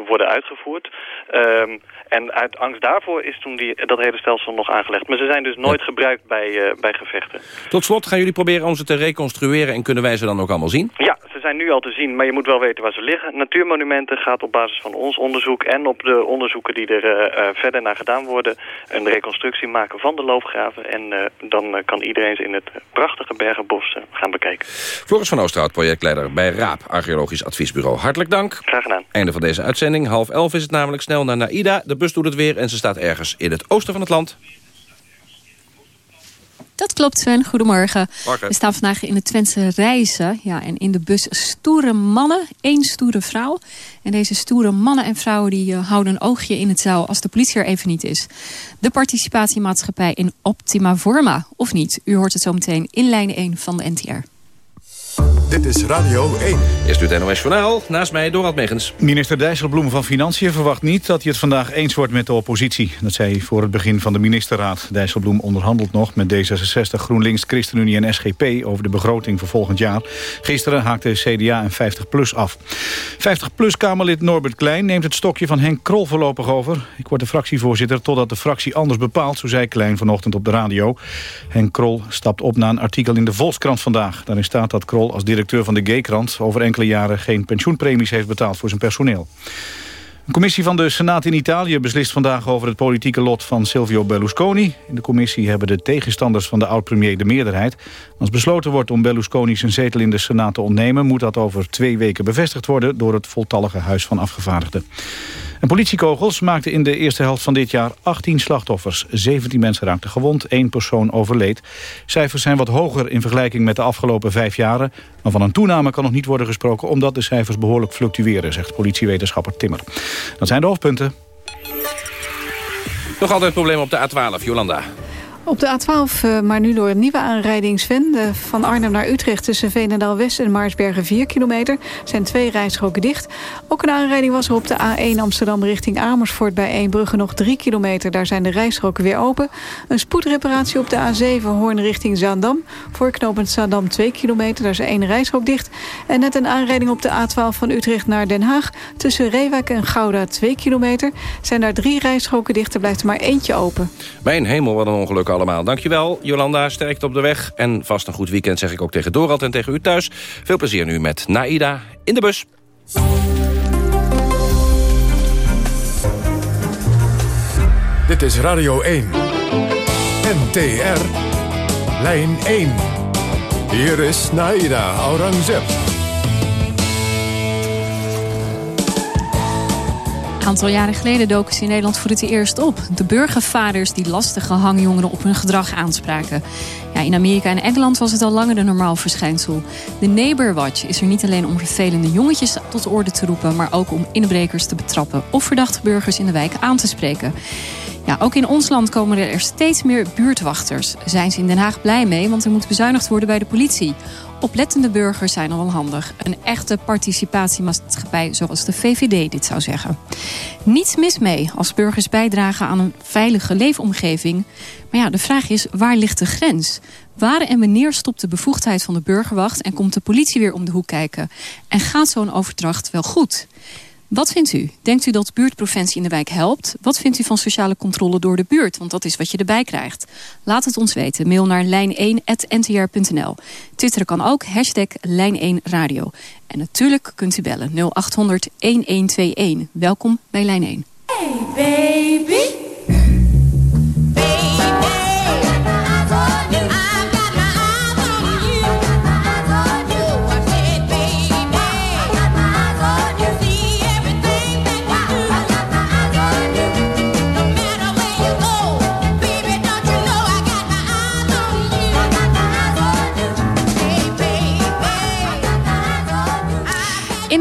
worden uitgevoerd. Ehm, en uit angst daarvoor is toen die, dat hele stelsel nog aangelegd. Maar ze zijn dus nooit gebruikt bij, bij gevechten. Tot slot gaan jullie proberen om ze te reconstrueren en kunnen wij ze dan ook allemaal zien? Ja, ze zijn nu al te zien, maar je moet wel weten waar ze liggen. Natuurmonumenten gaat op basis van ons onderzoek en op de onderzoeken die er uh, verder naar gedaan worden... een reconstructie maken van de loopgraven. En uh, dan kan iedereen ze in het prachtige Bergenbos gaan bekijken. Floris van Oosterhout, projectleider bij RAAP, Archeologisch Adviesbureau. Hartelijk dank. Graag gedaan. Einde van deze uitzending. Half elf is het namelijk snel naar Naida. De bus doet het weer en ze staat ergens in het oosten van het land. Dat klopt, Sven. Goedemorgen. We staan vandaag in de Twentse Reizen. Ja, en in de bus stoere mannen, één stoere vrouw. En deze stoere mannen en vrouwen die uh, houden een oogje in het zaal als de politie er even niet is. De participatiemaatschappij in optima forma, of niet? U hoort het zo meteen in lijn 1 van de NTR. Dit is Radio 1. Eerst het NOS Journaal. Naast mij Dorald Megens. Minister Dijsselbloem van Financiën verwacht niet dat hij het vandaag eens wordt met de oppositie. Dat zei hij voor het begin van de ministerraad. Dijsselbloem onderhandelt nog met D66, GroenLinks, ChristenUnie en SGP over de begroting voor volgend jaar. Gisteren haakte CDA en 50PLUS af. 50PLUS-Kamerlid Norbert Klein neemt het stokje van Henk Krol voorlopig over. Ik word de fractievoorzitter totdat de fractie anders bepaalt, zo zei Klein vanochtend op de radio. Henk Krol stapt op na een artikel in de Volkskrant vandaag. Daarin staat dat Krol als directeur van de G-krant... over enkele jaren geen pensioenpremies heeft betaald voor zijn personeel. Een commissie van de Senaat in Italië beslist vandaag over het politieke lot van Silvio Berlusconi. In de commissie hebben de tegenstanders van de oud-premier de meerderheid. Als besloten wordt om Berlusconi zijn zetel in de Senaat te ontnemen... moet dat over twee weken bevestigd worden door het voltallige Huis van Afgevaardigden. En politiekogels maakten in de eerste helft van dit jaar 18 slachtoffers. 17 mensen raakten gewond, één persoon overleed. Cijfers zijn wat hoger in vergelijking met de afgelopen vijf jaren. Maar van een toename kan nog niet worden gesproken... omdat de cijfers behoorlijk fluctueren, zegt politiewetenschapper Timmer. Dat zijn de hoofdpunten. Nog altijd problemen op de A12, Jolanda. Op de A12, uh, maar nu door een nieuwe aanrijding Sven. De, van Arnhem naar Utrecht tussen Veenendaal-West en Maarsbergen 4 kilometer. zijn twee rijstroken dicht. Ook een aanrijding was er op de A1 Amsterdam richting Amersfoort... bij Eembrugge nog 3 kilometer. Daar zijn de rijstroken weer open. Een spoedreparatie op de A7 Hoorn richting Zaandam. Voor knooppunt Zaandam 2 kilometer. Daar is één rijstrook dicht. En net een aanrijding op de A12 van Utrecht naar Den Haag. Tussen Reewijk en Gouda 2 kilometer. Zijn daar drie rijstroken dicht. Er blijft er maar eentje open. Mijn hemel, wat een ongeluk allemaal. Dankjewel, Jolanda. Sterkte op de weg. En vast een goed weekend zeg ik ook tegen Dorald en tegen u thuis. Veel plezier nu met Naida in de bus. Dit is Radio 1. NTR. Lijn 1. Hier is Naida Aurangzeb. Aantal jaren geleden doken ze in Nederland voor het eerst op. De burgervaders die lastige hangjongeren op hun gedrag aanspraken. Ja, in Amerika en Engeland was het al langer een normaal verschijnsel. De Neighbor Watch is er niet alleen om vervelende jongetjes tot orde te roepen... maar ook om inbrekers te betrappen of verdachte burgers in de wijk aan te spreken. Ja, ook in ons land komen er steeds meer buurtwachters. Zijn ze in Den Haag blij mee, want er moet bezuinigd worden bij de politie. Oplettende burgers zijn al wel handig. Een echte participatiemaatschappij zoals de VVD dit zou zeggen. Niets mis mee als burgers bijdragen aan een veilige leefomgeving. Maar ja, de vraag is, waar ligt de grens? Waar en wanneer stopt de bevoegdheid van de burgerwacht... en komt de politie weer om de hoek kijken? En gaat zo'n overdracht wel goed? Wat vindt u? Denkt u dat buurtpreventie in de wijk helpt? Wat vindt u van sociale controle door de buurt? Want dat is wat je erbij krijgt. Laat het ons weten. Mail naar lijn1.ntr.nl. Twitter kan ook, hashtag Lijn1Radio. En natuurlijk kunt u bellen 0800 1121. Welkom bij Lijn 1. Hey baby!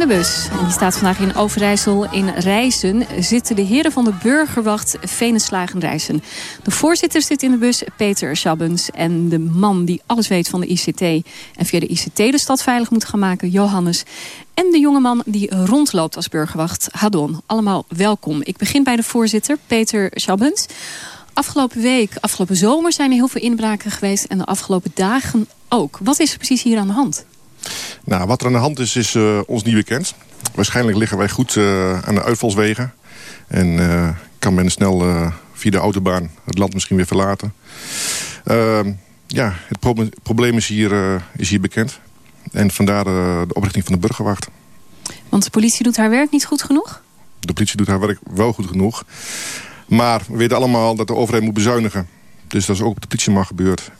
Die staat vandaag in Overijssel in Rijssen... zitten de heren van de burgerwacht Venenslagen Rijssen. De voorzitter zit in de bus, Peter Schabbens. En de man die alles weet van de ICT... en via de ICT de stad veilig moet gaan maken, Johannes. En de jongeman die rondloopt als burgerwacht, Hadon. Allemaal welkom. Ik begin bij de voorzitter, Peter Schabbens. Afgelopen week, afgelopen zomer zijn er heel veel inbraken geweest... en de afgelopen dagen ook. Wat is er precies hier aan de hand? Nou, wat er aan de hand is, is uh, ons niet bekend. Waarschijnlijk liggen wij goed uh, aan de uitvalswegen. En uh, kan men snel via de autobaan het land misschien weer verlaten. Ehm, ja, het pro probleem is hier, is hier bekend. En vandaar de oprichting van de burgerwacht. Want de politie doet haar werk niet goed genoeg? De politie doet haar werk wel goed genoeg. Maar we weten allemaal dat de overheid moet bezuinigen. Dus dat is ook op de politiemacht gebeurd.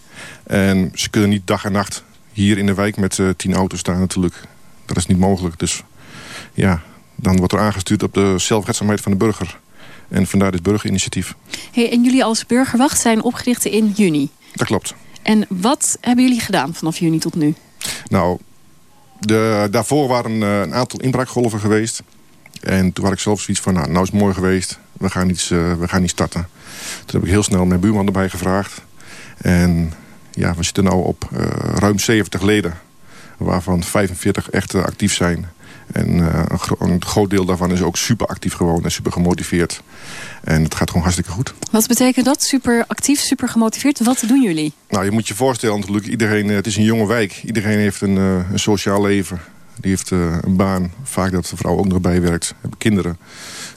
En ze kunnen niet dag en nacht hier in de wijk met uh, tien auto's staan natuurlijk. Dat is niet mogelijk. Dus ja, dan wordt er aangestuurd op de zelfredzaamheid van de burger. En vandaar dit burgerinitiatief. Hey, en jullie als burgerwacht zijn opgericht in juni? Dat klopt. En wat hebben jullie gedaan vanaf juni tot nu? Nou, de, daarvoor waren uh, een aantal inbraakgolven geweest. En toen had ik zelf zoiets van, nou, nou is het mooi geweest. We gaan, iets, uh, we gaan niet starten. Toen heb ik heel snel mijn buurman erbij gevraagd. En ja, we zitten nu op uh, ruim 70 leden. Waarvan 45 echt uh, actief zijn. En uh, een, gro een, groot deel daarvan is ook super actief gewoon en super gemotiveerd. En het gaat gewoon hartstikke goed. Wat betekent dat? Super actief, super gemotiveerd? Wat doen jullie? Nou, je moet je voorstellen natuurlijk, iedereen, het is een jonge wijk. Iedereen heeft een, een sociaal leven. Die heeft een baan. Vaak dat de vrouw ook nog bij werkt. Hebben kinderen.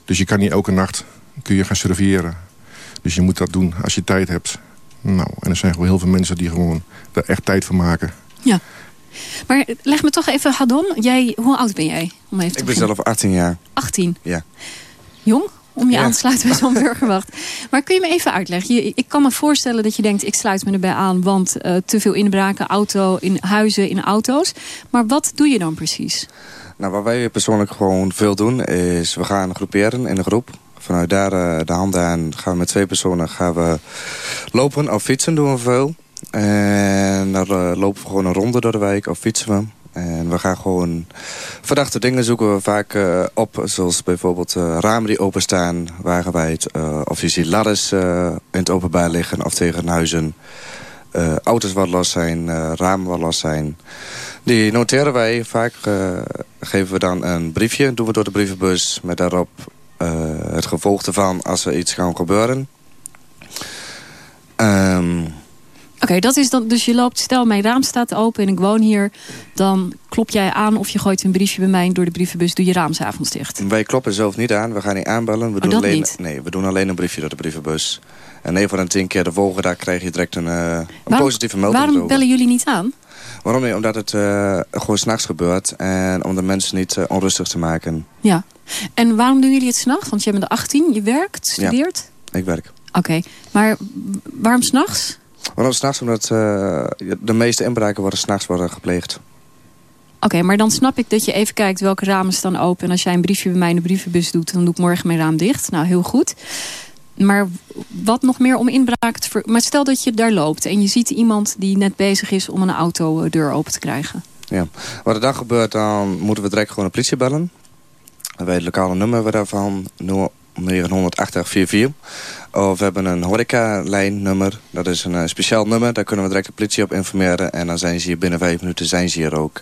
Dus je kan niet elke nacht kun je gaan surveilleren. Dus je moet dat doen als je tijd hebt. Nou, en er zijn gewoon heel veel mensen die gewoon er echt tijd van maken. Ja. Maar leg me toch even, Hadon, jij, hoe oud ben jij? Om even ik ben zelf 18 jaar. 18? Ja. Jong? Om je ja. aan te sluiten bij zo'n burgerwacht. Maar kun je me even uitleggen? Je, ik kan me voorstellen dat je denkt, ik sluit me erbij aan... want uh, te veel inbraken, auto, in huizen, in auto's. Maar wat doe je dan precies? Nou, wat wij persoonlijk gewoon veel doen... is we gaan groeperen in een groep. Vanuit daar uh, de handen aan gaan we met twee personen gaan we lopen of fietsen doen we veel. En dan uh, lopen we gewoon een ronde door de wijk of fietsen we. En we gaan gewoon verdachte dingen zoeken we vaak uh, op. Zoals bijvoorbeeld ramen die openstaan, wagenwijd. Uh, of je ziet ladders in het openbaar liggen of tegen huizen. auto's wat los zijn, ramen wat los zijn. Die noteren wij. Vaak geven we dan een briefje, doen we door de brievenbus... met daarop het gevolg ervan als er iets gaan gebeuren. Um, Oké, okay, dat is dan. Dus je loopt, stel mijn raam staat open en ik woon hier. Dan klop jij aan of je gooit een briefje bij mij door de brievenbus. Doe je raam s'avonds dicht. Wij kloppen zelf niet aan. We gaan niet aanbellen. We oh, doen alleen, niet? Nee, we doen alleen een briefje door de brievenbus. En 9 van de 10 keer de volgende dag krijg je direct een, uh, een waarom, positieve melding. Waarom bellen jullie niet aan? Waarom niet? Omdat het uh, gewoon s'nachts gebeurt. En om de mensen niet uh, onrustig te maken. Ja. En waarom doen jullie het s'nachts? Want je bent de 18, je werkt, studeert? Ja, ik werk. Oké. Okay. Maar waarom s'nachts? Waarom s'nachts? Omdat uh, de meeste inbraken worden s'nachts worden gepleegd. Oké, okay, maar dan snap ik dat je even kijkt welke ramen staan open. En als jij een briefje bij mij in de brievenbus doet... dan doe ik morgen mijn raam dicht. Nou, heel goed. Maar wat nog meer om inbraken te... Ver... Maar stel dat je daar loopt en je ziet iemand die net bezig is... om een autodeur open te krijgen. Ja, wat er dan gebeurt, dan moeten we direct gewoon de politie bellen. Dan weet het lokale nummer daarvan 98044. Of we hebben een horeca-lijnnummer. Dat is een uh, speciaal nummer. Daar kunnen we direct de politie op informeren. En dan zijn ze hier binnen vijf minuten zijn ze hier ook.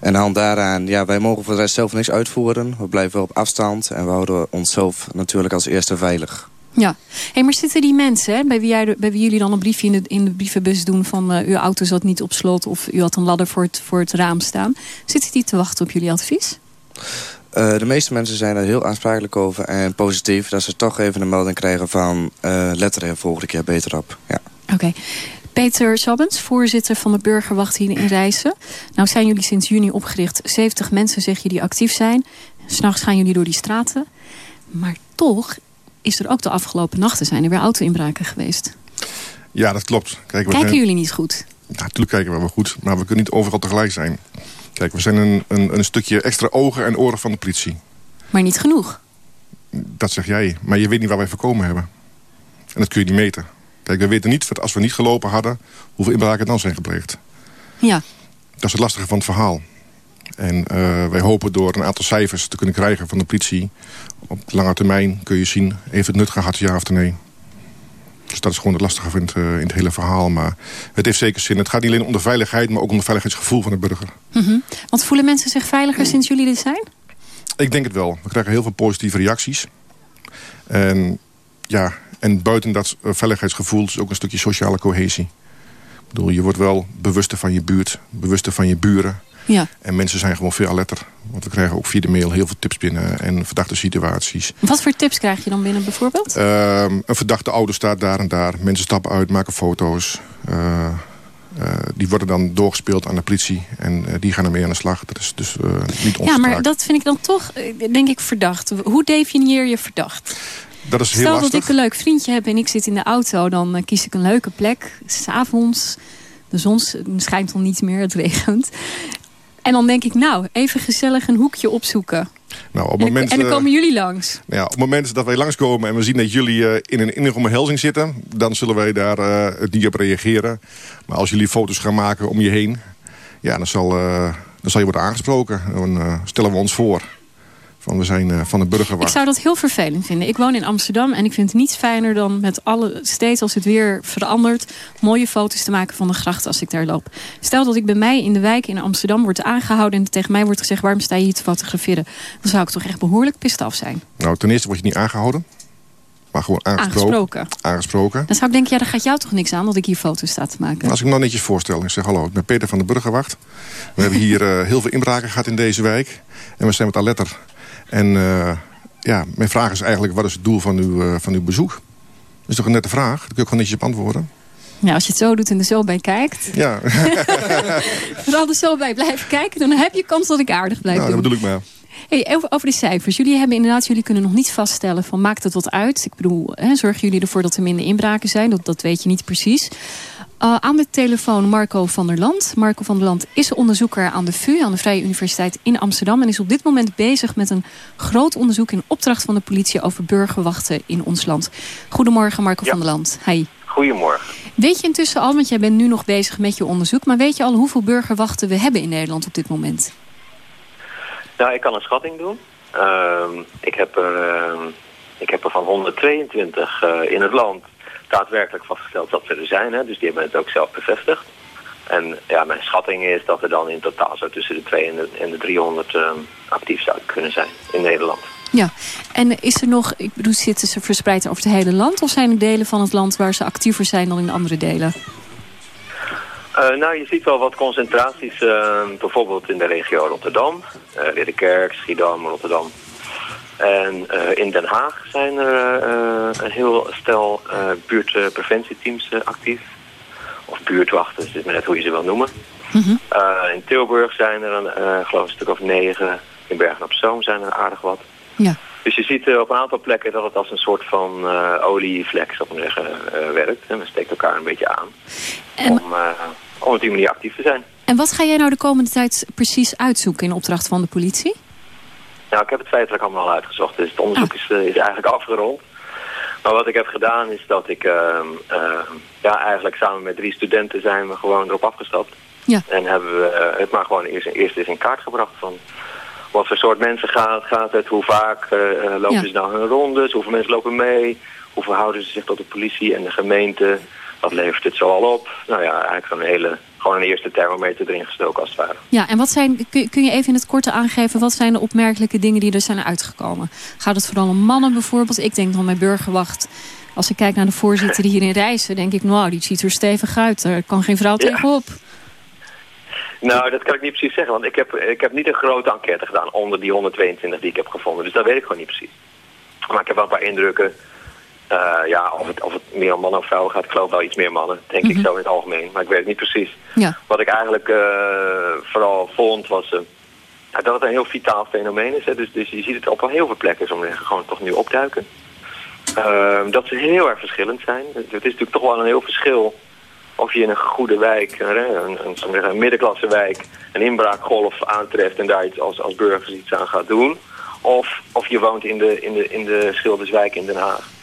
En aan daaraan, ja, wij mogen voor de rest zelf niks uitvoeren. We blijven op afstand en we houden onszelf natuurlijk als eerste veilig. Ja, hey, maar zitten die mensen, bij, wie jij, bij wie jullie dan een briefje in de, in de brievenbus doen... van uh, uw auto zat niet op slot of u had een ladder voor het, voor het raam staan... zitten die te wachten op jullie advies? Uh, de meeste mensen zijn er heel aansprakelijk over en positief... dat ze toch even een melding krijgen van uh, let er volgende keer beter op. Ja. Oké. Okay. Peter Sabbens, voorzitter van de Burgerwacht hier in Rijssen. Nou zijn jullie sinds juni opgericht. 70 mensen zeg je die actief zijn. S'nachts gaan jullie door die straten. Maar toch is er ook de afgelopen nachten zijn er weer auto-inbraken geweest. Ja, dat klopt. Kijk, kijken zijn... jullie niet goed? Ja, natuurlijk kijken we wel goed. Maar we kunnen niet overal tegelijk zijn. Kijk, we zijn een, een, een stukje extra ogen en oren van de politie. Maar niet genoeg? Dat zeg jij. Maar je weet niet waar wij voorkomen hebben. En dat kun je niet meten. Kijk, we weten niet, als we niet gelopen hadden... hoeveel inbraken dan zijn gepleegd. Ja. Dat is het lastige van het verhaal. En eh, wij hopen door een aantal cijfers te kunnen krijgen van de politie... op lange termijn kun je zien, heeft het nut gehad, ja of nee. Dus dat is gewoon het lastige vind, uh, in het hele verhaal. Maar het heeft zeker zin. Het gaat niet alleen om de veiligheid, maar ook om het veiligheidsgevoel van de burger. Mm Want voelen mensen zich veiliger sinds jullie er zijn? Ik denk het wel. We krijgen heel veel positieve reacties. En, ja, en buiten dat uh, veiligheidsgevoel is ook een stukje sociale cohesie. Ik bedoel, je wordt wel bewuster van je buurt, bewuster van je buren. Ja. En mensen zijn gewoon veel alerter. Want we krijgen ook via de mail heel veel tips binnen en verdachte situaties. Wat voor tips krijg je dan binnen bijvoorbeeld? Uh, een verdachte auto staat daar en daar. Mensen stappen uit, maken foto's. Uh, uh, die worden dan doorgespeeld aan de politie. En uh, die gaan ermee aan de slag. Dat is dus niet onze Ja, maar dat vind ik dan toch, denk ik, verdacht. Hoe definieer je verdacht? Dat is heel Stel lastig. dat ik een leuk vriendje heb en ik zit in de auto... dan kies ik een leuke plek. S'avonds, de zon schijnt al niet meer, het regent. En dan denk ik, nou, even gezellig een hoekje opzoeken. Nou, op en, moment, en dan komen jullie langs. Nou ja, op het moment dat wij langskomen en we zien dat jullie uh, in een innige omhelzing zitten... dan zullen wij daar uh, niet op reageren. Maar als jullie foto's gaan maken om je heen... ja, dan zal, uh, dan zal je worden aangesproken. Dan stellen we ons voor. Van we zijn van de burgerwacht. Ik zou dat heel vervelend vinden. Ik woon in Amsterdam en ik vind het niets fijner dan met alle... steeds als het weer verandert... mooie foto's te maken van de gracht als ik daar loop. Stel dat ik bij mij in de wijk in Amsterdam word aangehouden... en tegen mij wordt gezegd waarom sta je hier te fotograferen... dan zou ik toch echt behoorlijk pist af zijn. Nou, ten eerste word je niet aangehouden. Maar gewoon aangesproken. Aangesproken. aangesproken. Dan zou ik denken, ja, daar gaat jou toch niks aan... dat ik hier foto's sta te maken. Als ik me nou netjes voorstel, ik zeg hallo, ik ben Peter van de Burgerwacht. We hebben hier uh, heel veel inbraken gehad in deze wijk. En we zijn met Aletter... En uh, ja, mijn vraag is eigenlijk, wat is het doel van uw, uh, van uw bezoek? Dat is toch een nette vraag? Daar kun je ook gewoon netjes op antwoorden. Ja, als je het zo doet en er zo bij kijkt. Ja. Vooral er zo bij blijven kijken, dan heb je kans dat ik aardig blijf nou, doen. dat bedoel ik maar. Hey, over, over de cijfers. Jullie hebben inderdaad, jullie kunnen nog niet vaststellen van maakt het wat uit? Ik bedoel, hè, zorgen jullie ervoor dat er minder inbraken zijn? Dat, dat weet je niet precies. Uh, aan de telefoon Marco van der Land. Marco van der Land is onderzoeker aan de VU, aan de Vrije Universiteit in Amsterdam. En is op dit moment bezig met een groot onderzoek in opdracht van de politie over burgerwachten in ons land. Goedemorgen Marco ja. van der Land. Hi. Goedemorgen. Weet je intussen al, want jij bent nu nog bezig met je onderzoek, maar weet je al hoeveel burgerwachten we hebben in Nederland op dit moment? Nou, ik kan een schatting doen. Uh, ik, heb er, uh, ik heb er van 122 uh, in het land daadwerkelijk vastgesteld dat ze er zijn. Hè? Dus die hebben het ook zelf bevestigd. En ja, mijn schatting is dat er dan in totaal zo tussen de 2 en de, en de 300 uh, actief zouden kunnen zijn in Nederland. Ja, en is er nog, ik bedoel, zitten ze verspreid over het hele land? Of zijn er delen van het land waar ze actiever zijn dan in andere delen? Uh, nou, je ziet wel wat concentraties, uh, bijvoorbeeld in de regio Rotterdam, uh, Ridderkerk, Schiedam, Rotterdam. En in Den Haag zijn er een heel stel buurtpreventieteams actief. Of buurtwachten, dus is maar net hoe je ze wil noemen. Mm -hmm. in Tilburg zijn er een, geloof een stuk of negen. In Bergen op Zoom zijn er aardig wat. Ja. Dus je ziet op een aantal plekken dat het als een soort van olievlek, zou ik maar zeggen, werkt. En men steekt elkaar een beetje aan. En... Om, om op die manier actief te zijn. En wat ga jij nou de komende tijd precies uitzoeken in opdracht van de politie? Nou, ik heb het feitelijk allemaal al uitgezocht, dus het onderzoek ah. is, uh, is eigenlijk afgerond. Maar wat ik heb gedaan is dat ik, uh, uh, ja, eigenlijk samen met drie studenten zijn we gewoon erop afgestapt. Ja. En hebben we het maar gewoon eerst, eerst eens in kaart gebracht van wat voor soort mensen gaat, gaat het, hoe vaak lopen ja. ze nou hun rondes, hoeveel mensen lopen mee, hoe verhouden ze zich tot de politie en de gemeente, wat levert het zo al op. Nou ja, eigenlijk een hele gewoon een eerste thermometer erin gestoken als het ware. Ja, en wat zijn, kun, kun je even in het korte aangeven... wat zijn de opmerkelijke dingen die er zijn uitgekomen? Gaat het vooral om mannen bijvoorbeeld? Ik denk dan bij Burgerwacht... als ik kijk naar de voorzitter die hierin reizen... denk ik, nou, die ziet er stevig uit. Er kan geen vrouw ja. tegenop. Nou, dat kan ik niet precies zeggen. Want ik heb, ik heb niet een grote enquête gedaan... onder die 122 die ik heb gevonden. Dus dat weet ik gewoon niet precies. Maar ik heb wel een paar indrukken... Uh, ja, of het, of het meer om mannen of vrouwen gaat, ik geloof wel iets meer mannen, denk mm -hmm. ik zo in het algemeen. Maar ik weet het niet precies. Ja. Wat ik eigenlijk uh, vooral vond was uh, dat het een heel vitaal fenomeen is. Hè. Dus, dus je ziet het op al heel veel plekken, zo zeggen, gewoon toch nu opduiken. dat ze heel erg verschillend zijn. Het is natuurlijk toch wel een heel verschil of je in een goede wijk, een, een, een, een middenklasse wijk, een inbraakgolf aantreft en daar iets als, als burgers iets aan gaat doen. Of, of je woont in de, in, de, in de Schilderswijk in Den Haag.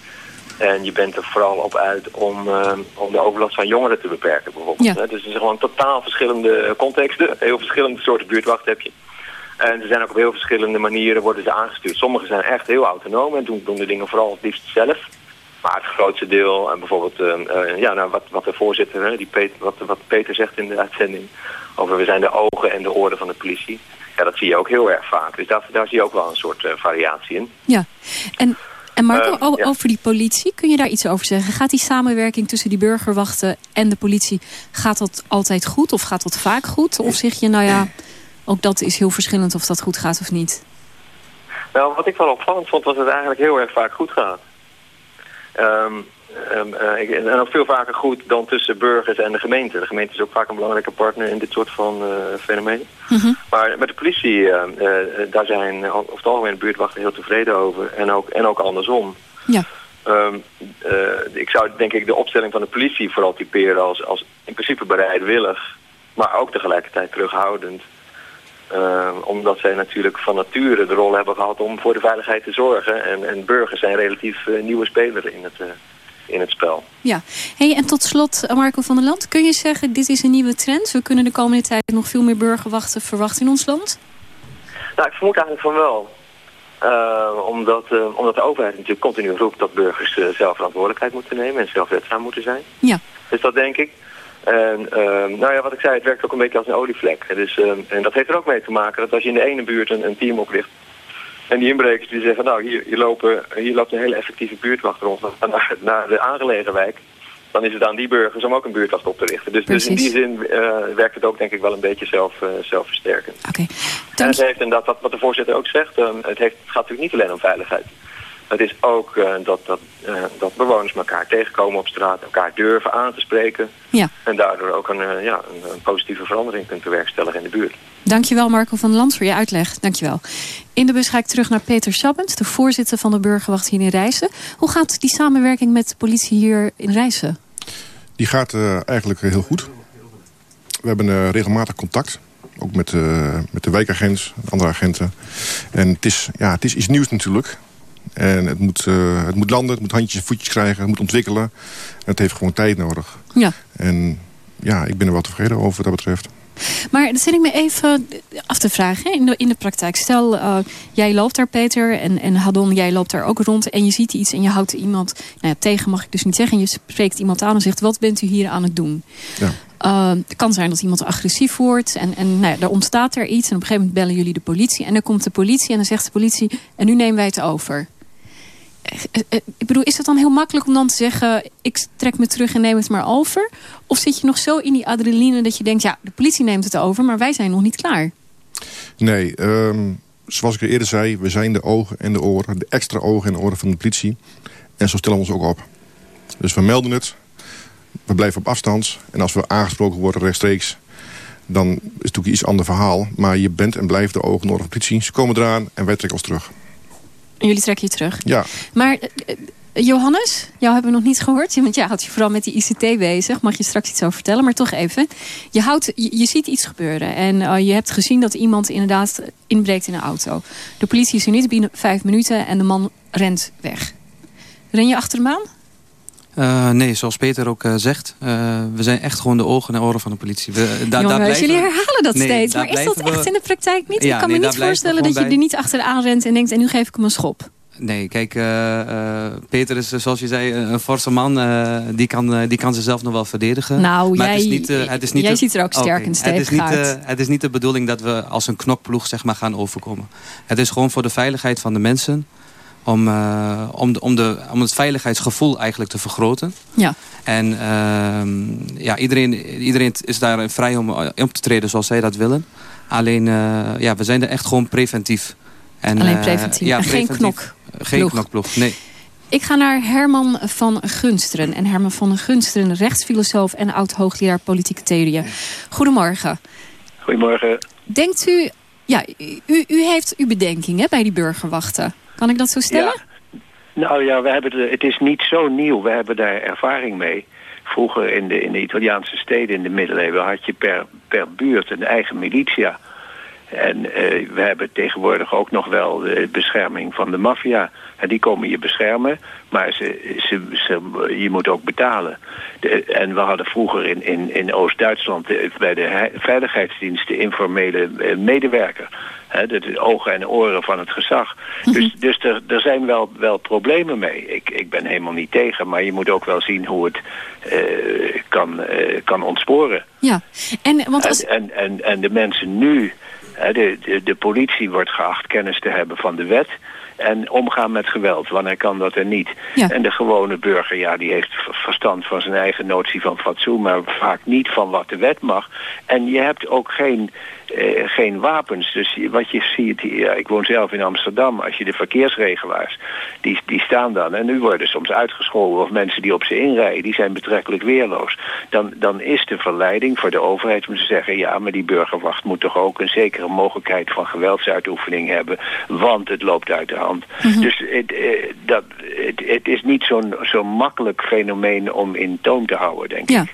En je bent er vooral op uit om, uh, om de overlast van jongeren te beperken bijvoorbeeld. Ja. Dus er zijn gewoon totaal verschillende contexten. Heel verschillende soorten buurtwacht heb je. En ze zijn ook op heel verschillende manieren worden ze aangestuurd. Sommige zijn echt heel autonoom en doen, doen de dingen vooral het liefst zelf. Maar het grootste deel, en bijvoorbeeld uh, ja, nou, wat, wat de voorzitter, hè, die Peter, wat, wat Peter zegt in de uitzending... over we zijn de ogen en de oren van de politie. Ja, dat zie je ook heel erg vaak. Dus daar, daar zie je ook wel een soort uh, variatie in. Ja, en, en Marco, uh, over die politie, kun je daar iets over zeggen? Gaat die samenwerking tussen die burgerwachten en de politie... gaat dat altijd goed of gaat dat vaak goed? Of zeg je, nou ja, ook dat is heel verschillend of dat goed gaat of niet? Nou, wat ik wel opvallend vond, was dat het eigenlijk heel erg vaak goed gaat. Um, um, uh, en ook veel vaker goed dan tussen burgers en de gemeente. De gemeente is ook vaak een belangrijke partner in dit soort van uh, fenomenen. Mm -hmm. Maar met de politie, uh, daar zijn over het algemeen de buurtwachten heel tevreden over. En ook, en ook andersom. Ja. Um, ik zou denk ik de opstelling van de politie vooral typeren als, als in principe bereidwillig. Maar ook tegelijkertijd terughoudend. Uh, omdat zij natuurlijk van nature de rol hebben gehad om voor de veiligheid te zorgen. En, en burgers zijn relatief uh, nieuwe spelers in het, uh, in het spel. Ja, hey, en tot slot Marco van der Land. Kun je zeggen, dit is een nieuwe trend? We kunnen de komende tijd nog veel meer burgerwachten verwachten in ons land? Nou, ik vermoed eigenlijk van wel. omdat, omdat de overheid natuurlijk continu roept dat burgers zelf verantwoordelijkheid moeten nemen en zelfredzaam moeten zijn. Ja. Dus dat denk ik. En uh, nou ja, wat ik zei, het werkt ook een beetje als een olievlek. Dus, uh, en dat heeft er ook mee te maken dat als je in de ene buurt een, een team opricht... en die inbrekers die zeggen, nou hier, hier, lopen, hier loopt een hele effectieve buurtwacht rond naar, naar de aangelegen wijk... dan is het aan die burgers om ook een buurtwacht op te richten. Dus, dus in die zin uh, werkt het ook denk ik wel een beetje zelf, zelfversterkend. Oké. En het heeft inderdaad, wat, wat de voorzitter ook zegt, um, het, heeft, het gaat natuurlijk niet alleen om veiligheid. Het is ook uh, dat, dat, uh, dat bewoners elkaar tegenkomen op straat, elkaar durven aan te spreken. Ja. En daardoor ook een, uh, ja, een, een, positieve verandering kunt bewerkstelligen in de buurt. Dankjewel Marco van Land voor je uitleg. Dankjewel. In de bus ga ik terug naar Peter Sabbens, de voorzitter van de Burgerwacht hier in Rijssen. Hoe gaat die samenwerking met de politie hier in Rijssen? Die gaat eigenlijk heel goed. We hebben regelmatig contact. Ook met, met de wijkagents, andere agenten. En het is, ja, het is iets nieuws natuurlijk. En het moet, uh, het moet landen, het moet handjes en voetjes krijgen, het moet ontwikkelen. En het heeft gewoon tijd nodig. Ja. En ja, ik ben er wel tevreden over wat dat betreft. Maar dat zit ik me even af te vragen in de, in de praktijk. Stel, uh, jij loopt daar Peter en, en Hadon, jij loopt daar ook rond... en je ziet iets en je houdt iemand nou ja, tegen, mag ik dus niet zeggen... en je spreekt iemand aan en zegt, wat bent u hier aan het doen? Ja. Het kan zijn dat iemand agressief wordt en, en nou ja, er ontstaat er iets... en op een gegeven moment bellen jullie de politie en dan komt de politie... en dan zegt de politie, en nu nemen wij het over... Ik bedoel, is het dan heel makkelijk om dan te zeggen... ik trek me terug en neem het maar over? Of zit je nog zo in die adrenaline dat je denkt... ja, de politie neemt het over, maar wij zijn nog niet klaar? Nee, um, zoals ik eerder zei... we zijn de ogen en de oren, de extra ogen en oren van de politie. En zo stellen we ons ook op. Dus we melden het, we blijven op afstand... en als we aangesproken worden rechtstreeks... dan is het natuurlijk iets ander verhaal. Maar je bent en blijft de ogen de politie. Ze komen eraan en wij trekken ons terug. En jullie trekken je terug. Ja. Maar uh, Johannes, jou hebben we nog niet gehoord. Want jij houdt je vooral met die ICT bezig. Mag je straks iets over vertellen, maar toch even. Je, houdt, je, je ziet iets gebeuren. En uh, je hebt gezien dat iemand inderdaad inbreekt in een auto. De politie is er niet binnen vijf minuten en de man rent weg. Ren je achter hem aan? Uh, nee, zoals Peter ook uh, zegt. Uh, we zijn echt gewoon de ogen en oren van de politie. We, da, Jongens, blijven... jullie herhalen dat nee, steeds. Maar is dat we... echt in de praktijk niet? Ja, ik kan nee, me niet voorstellen dat je er niet achteraan rent en denkt... en nu geef ik hem een schop. Nee, kijk, Peter is zoals je zei een forse man. die, kan, die kan zichzelf nog wel verdedigen. Nou, maar jij, het is niet, het is niet jij de... ziet er ook sterk okay. en stevig het is niet, uit. het is niet de bedoeling dat we als een knokploeg zeg maar, gaan overkomen. Het is gewoon voor de veiligheid van de mensen... Om, uh, om, de, om, de, om het veiligheidsgevoel eigenlijk te vergroten. Ja. En uh, ja, iedereen, iedereen is daar vrij om op te treden zoals zij dat willen. Alleen, uh, ja, we zijn er echt gewoon preventief. En, Alleen preventief ja, preventief. geen knok. Geen knokploeg, nee. Ik ga naar Herman van Gunsteren. En Herman van Gunsteren, rechtsfilosoof en oud-hoogleraar politieke theorieën. Goedemorgen. Goedemorgen. Denkt u, ja, u, u heeft uw bedenkingen bij die burgerwachten. Kan ik dat zo stellen? Nou ja, we hebben de, het is niet zo nieuw. We hebben daar ervaring mee. Vroeger in de, in de Italiaanse steden in de middeleeuwen had je per, per buurt een eigen militia. En uh, we hebben tegenwoordig ook nog wel de bescherming van de maffia. En die komen je beschermen, maar ze, ze, ze, je moet ook betalen. En we hadden vroeger in, in, in Oost-Duitsland bij de veiligheidsdienst de informele uh, medewerker. Hè, de, de ogen en oren van het gezag. Dus, dus er, er zijn wel, wel problemen mee. Ik, ik ben helemaal niet tegen, maar je moet ook wel zien hoe het eh, kan, eh, kan ontsporen. Ja, en, want als... en, en, en de mensen nu, de, de, de politie wordt geacht kennis te hebben van de wet en omgaan met geweld. Wanneer kan dat er niet? En de gewone burger, ja, die heeft verstand van zijn eigen notie van fatsoen... maar vaak niet van wat de wet mag. En je hebt ook geen eh, geen wapens. Dus wat je ziet hier, ik woon zelf in Amsterdam, als je de verkeersregelaars, die, die staan dan en nu worden soms uitgescholden of mensen die op ze inrijden, die zijn betrekkelijk weerloos. Dan, dan is de verleiding voor de overheid om te zeggen, ja, maar die burgerwacht moet toch ook een zekere mogelijkheid van geweldsuitoefening hebben, want het loopt uit de hand. Mhm. Dus het, eh, dat, het, het is niet zo'n zo'n makkelijk fenomeen om in toon te houden, denk ja. ik.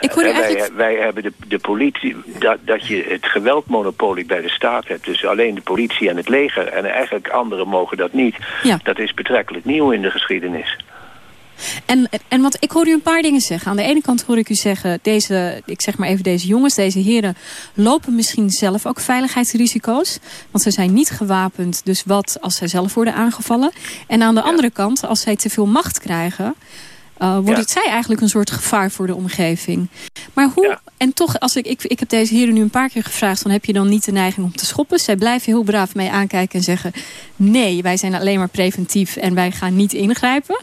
Eh, wij, hebben de, de politie, dat, dat je het geweldmonopolie bij de staat hebt. Dus alleen de politie en het leger. En eigenlijk anderen mogen dat niet. Ja. Dat is betrekkelijk nieuw in de geschiedenis. En, en want ik hoor u een paar dingen zeggen. Aan de ene kant hoor ik u zeggen, deze, ik zeg maar even deze jongens, deze heren, lopen misschien zelf ook veiligheidsrisico's. Want ze zijn niet gewapend, dus wat als zij zelf worden aangevallen. En aan de andere kant, als zij te veel macht krijgen, uh, wordt Ja. het zij eigenlijk een soort gevaar voor de omgeving. Maar hoe, en toch, als ik, ik, ik heb deze heren nu een paar keer gevraagd... van heb je dan niet de neiging om te schoppen? Zij blijven heel braaf mee aankijken en zeggen... nee, wij zijn alleen maar preventief en wij gaan niet ingrijpen.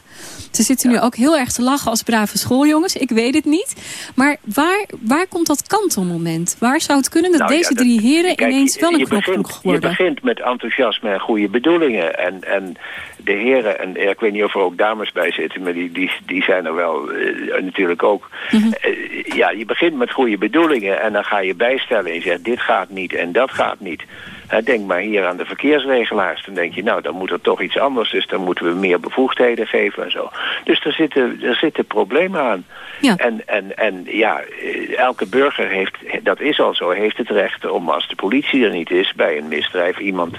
Ze zitten nu ook heel erg te lachen als brave schooljongens. Ik weet het niet. Maar waar, waar komt dat kantelmoment? Waar zou het kunnen dat Nou deze dat- drie heren Kijk, ineens wel een knopvloeg begint, je worden? begint met enthousiasme en goede bedoelingen. En, en de heren, en ja, ik weet niet of er ook dames bij zitten... maar die, die, die zijn er wel eh, natuurlijk ook. Mhm. Eh, ja, je begint met goede bedoelingen en dan ga je bijstellen. En je zegt, dit gaat niet en dat gaat niet. Denk maar hier aan de verkeersregelaars. Dan denk je, nou, dan moet er toch iets anders. Dus dan moeten we meer bevoegdheden geven en zo. Dus er zitten, er zitten problemen aan. En, en, en ja, eh, elke burger heeft, dat is al zo, heeft het recht om als de politie er niet is... bij een misdrijf iemand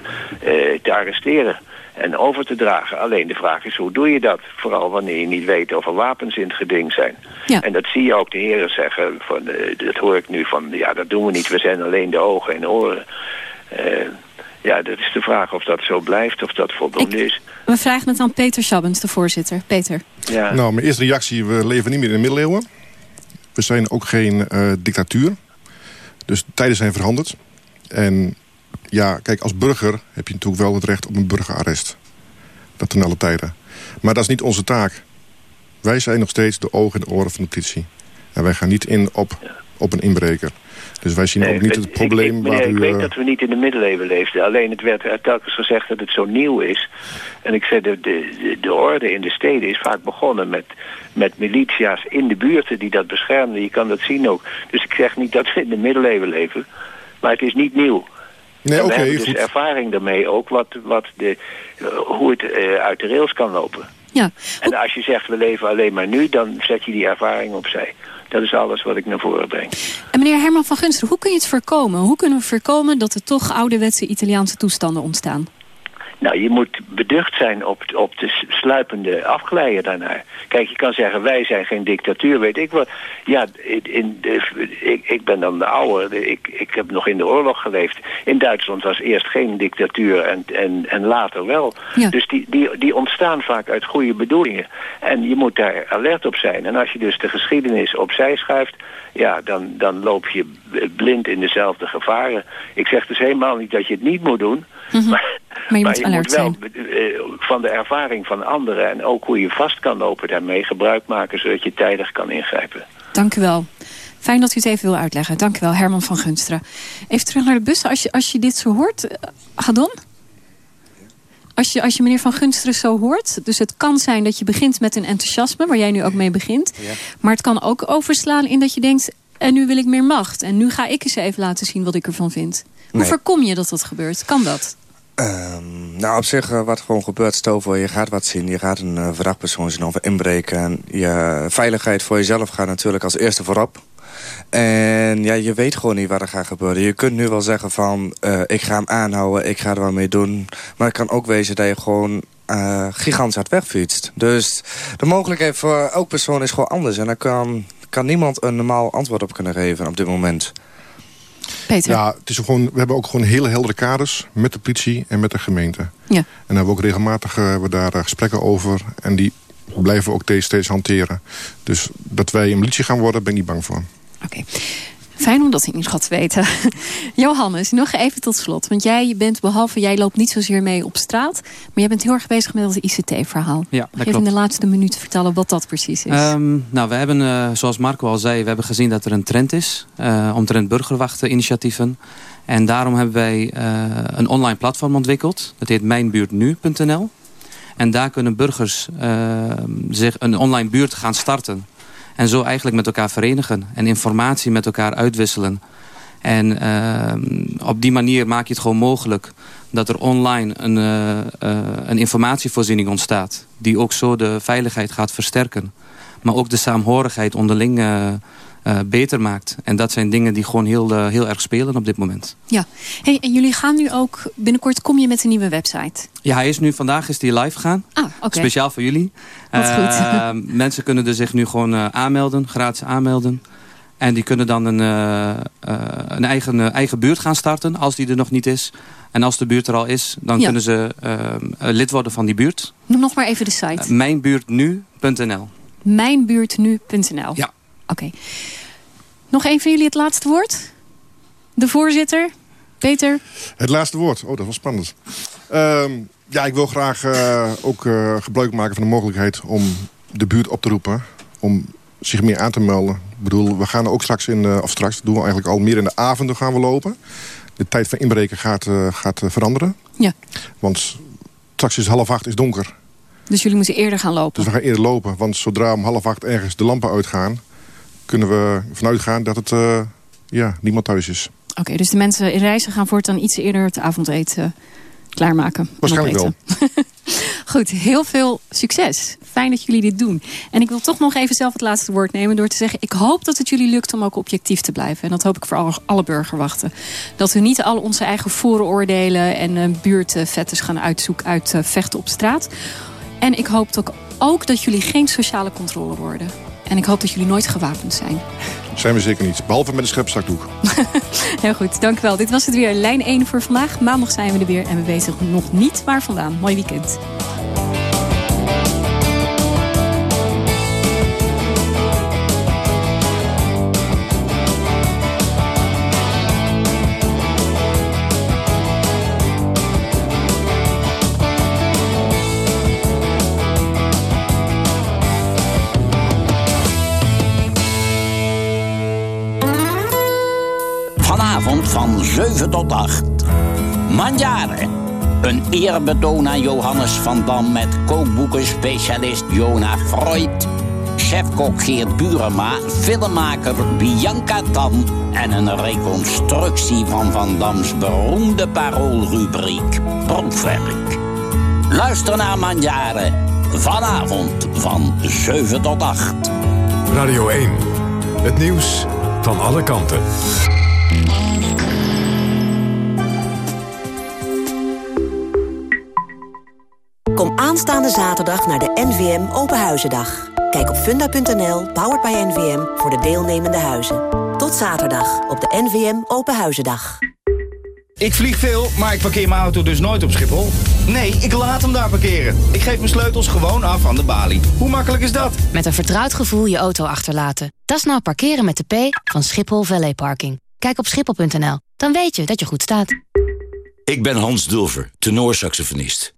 te arresteren en over te dragen. Alleen de vraag is, hoe doe je dat? Vooral wanneer je niet weet of er wapens in het geding zijn. En dat zie je ook de heren zeggen, van, eh, dat hoor ik nu van... ja, dat doen we niet, we zijn alleen de ogen en oren. Eh, ja, dat is de vraag of dat zo blijft, of dat voldoende is. We vragen het aan Peter Schabbens, de voorzitter. Peter. Ja. Nou, mijn eerste reactie, we leven niet meer in de middeleeuwen. We zijn ook geen eh, dictatuur. Dus de tijden zijn veranderd. En ja, kijk, als burger heb je natuurlijk wel het recht op een burgerarrest. Dat ten alle tijden. Maar dat is niet onze taak. Wij zijn nog steeds de ogen en de oren van de politie. En wij gaan niet in op, op een inbreker. Dus wij zien Nee, ook niet het- het probleem ik, ik, waar meneer, ik u... weet eh, dat we niet in de middeleeuwen leefden. Alleen het werd er telkens gezegd dat het zo nieuw is. En ik zei, de, de, de orde in de steden is vaak begonnen met, met militia's in de buurten die dat beschermden. Je kan dat zien ook. Dus ik zeg niet dat we in de middeleeuwen leven. Maar het is niet nieuw. Nee, En oké, we hebben dus goed. ervaring daarmee ook wat, wat de, eh, hoe het eh, uit de rails kan lopen. Ja. En als je zegt we leven alleen maar nu, dan zet je die ervaring opzij. Dat is alles wat ik naar voren breng. En meneer Herman van Gunster, hoe kun je het voorkomen? Hoe kunnen we voorkomen dat er toch ouderwetse Italiaanse toestanden ontstaan? Nou, je moet beducht zijn op, op de sluipende afglijden daarnaar. Kijk, je kan zeggen, wij zijn geen dictatuur, weet ik wat. Ja, in, de, ik, ik ben dan de oude, de- ik, ik heb nog in de oorlog geleefd. In Duitsland was eerst geen dictatuur en, en, en later wel. Dus die, die, die ontstaan vaak uit goede bedoelingen. En je moet daar alert op zijn. En als je dus de geschiedenis opzij schuift... ja, dan, dan loop je blind in dezelfde gevaren. Ik zeg dus helemaal niet dat je het niet moet doen... Maar, Maar je moet alert wel eh, van de ervaring van anderen... en ook hoe je vast kan lopen daarmee gebruik maken... zodat je tijdig kan ingrijpen. Dank u wel. Fijn dat u het even wil uitleggen. Dank u wel, Herman van Gunsteren. Even terug naar de bussen. Als je, als je dit zo hoort, eh, Gadon? Als je, als je meneer van Gunsteren zo hoort... dus het kan zijn dat je begint met een enthousiasme... waar jij nu ook mee begint. Maar het kan ook overslaan in dat je denkt... en nu wil ik meer macht. En nu ga ik eens even laten zien wat ik ervan vind. Hoe Nee. voorkom je dat dat gebeurt? Kan dat? Ehm, nou, op zich, eh, wat gewoon gebeurt, stel je gaat wat zien. Je gaat een uh, verdachtpersoon zien of inbreken. En je veiligheid voor jezelf gaat natuurlijk als eerste voorop. En ja, je weet gewoon niet wat er gaat gebeuren. Je kunt nu wel zeggen van, eh, ik ga hem aanhouden, ik ga er wat mee doen. Maar het kan ook wezen dat je gewoon eh gigantisch hard wegfietst. Dus de mogelijkheid voor elk persoon is gewoon anders. En daar kan, kan niemand een normaal antwoord op kunnen geven op dit moment. Peter? Ja, het is gewoon, we hebben ook gewoon hele heldere kaders met de politie en met de gemeente. Ja. En daar hebben we ook regelmatig uh, hebben we daar uh, gesprekken over. En die blijven we ook steeds, steeds hanteren. Dus dat wij een militie gaan worden, ben ik niet bang voor. Oké. Okay. Fijn om dat in ieder geval te weten. Johannes, nog even tot slot. Want jij bent, behalve jij loopt niet zozeer mee op straat... maar jij bent heel erg bezig met het ICT-verhaal. Ja, Mag je in de laatste minuut vertellen wat dat precies is? Um, nou, we hebben, uh, zoals Marco al zei... we hebben gezien dat er een trend is... Uh, omtrent burgerwachteninitiatieven. En daarom hebben wij uh, een online platform ontwikkeld. Dat heet mijnbuurtnu.nl. En daar kunnen burgers zich een online buurt gaan starten... En zo eigenlijk met elkaar verenigen. En informatie met elkaar uitwisselen. En uh, op die manier maak je het gewoon mogelijk... dat er online een, uh, uh, een informatievoorziening ontstaat... die ook zo de veiligheid gaat versterken. Maar ook de saamhorigheid onderling beter maakt. En dat zijn dingen die gewoon heel, heel erg spelen op dit moment. Ja, hey, en jullie gaan nu ook... binnenkort kom je met een nieuwe website. Ja, hij is nu, vandaag is die live gegaan. Ah, oké. Speciaal voor jullie. Wat goed. mensen kunnen er zich nu gewoon aanmelden, gratis aanmelden. En die kunnen dan een, een eigen, eigen buurt gaan starten, als die er nog niet is. En als de buurt er al is, dan ja. kunnen ze lid worden van die buurt. Noem nog maar even de site. mijnbuurtnu.nl Mijnbuurtnu.nl Ja. Oké. Okay. Nog een van jullie het laatste woord? De voorzitter, Peter? Het laatste woord. Oh, dat was spannend. Um, ja, ik wil graag uh, ook uh, gebruik maken van de mogelijkheid om de buurt op te roepen. Om zich meer aan te melden. Ik bedoel, we gaan ook straks in, de, of straks doen we eigenlijk al meer in de avonden gaan we lopen. De tijd van inbreken gaat, gaat veranderen. Ja. Want straks is half acht is donker. Dus jullie moeten eerder gaan lopen? Dus we gaan eerder lopen. Want zodra om half acht ergens de lampen uitgaan... kunnen we vanuit gaan dat het ja, niemand thuis is. Oké, okay, dus de mensen in reizen gaan voortaan iets eerder het avondeten klaarmaken. Waarschijnlijk wel. Goed, heel veel succes. Fijn dat jullie dit doen. En ik wil toch nog even zelf het laatste woord nemen... door te zeggen, ik hoop dat het jullie lukt om ook objectief te blijven. En dat hoop ik voor alle, burgerwachten. Dat we niet al onze eigen vooroordelen en uh, buurtvetters gaan uitzoeken... uitvechten uh, op straat. En ik hoop ook, ook dat jullie geen sociale controle worden. En ik hoop dat jullie nooit gewapend zijn. Zijn we zeker niet. Behalve met een schepzakdoek. Heel goed, dank u wel. Dit was het weer. Lijn 1 voor vandaag. Maandag zijn we er weer en we weten nog niet waar vandaan. Mooi weekend. Van 7 tot 8. Mandjaren. Een eerbetoon aan Johannes van Dam met kookboekenspecialist Jona Freud. Chefkok Geert Burema, filmmaker Bianca Tan... en een reconstructie van Van Dams beroemde paroolrubriek Proefwerk. Luister naar Mandjaren. Vanavond van 7 tot 8. Radio 1. Het nieuws van alle kanten. Kom aanstaande zaterdag naar de NVM Openhuizendag. Kijk op funda.nl, powered by NVM, voor de deelnemende huizen. Tot zaterdag op de NVM Openhuizendag. Ik vlieg veel, maar ik parkeer mijn auto dus nooit op Schiphol. Nee, ik laat hem daar parkeren. Ik geef mijn sleutels gewoon af aan de balie. Hoe makkelijk is dat? Met een vertrouwd gevoel je auto achterlaten. Dat is nou parkeren met de P van Schiphol Valley Parking. Kijk op schiphol.nl, dan weet je dat je goed staat. Ik ben Hans Dulver, tenorsaxofonist.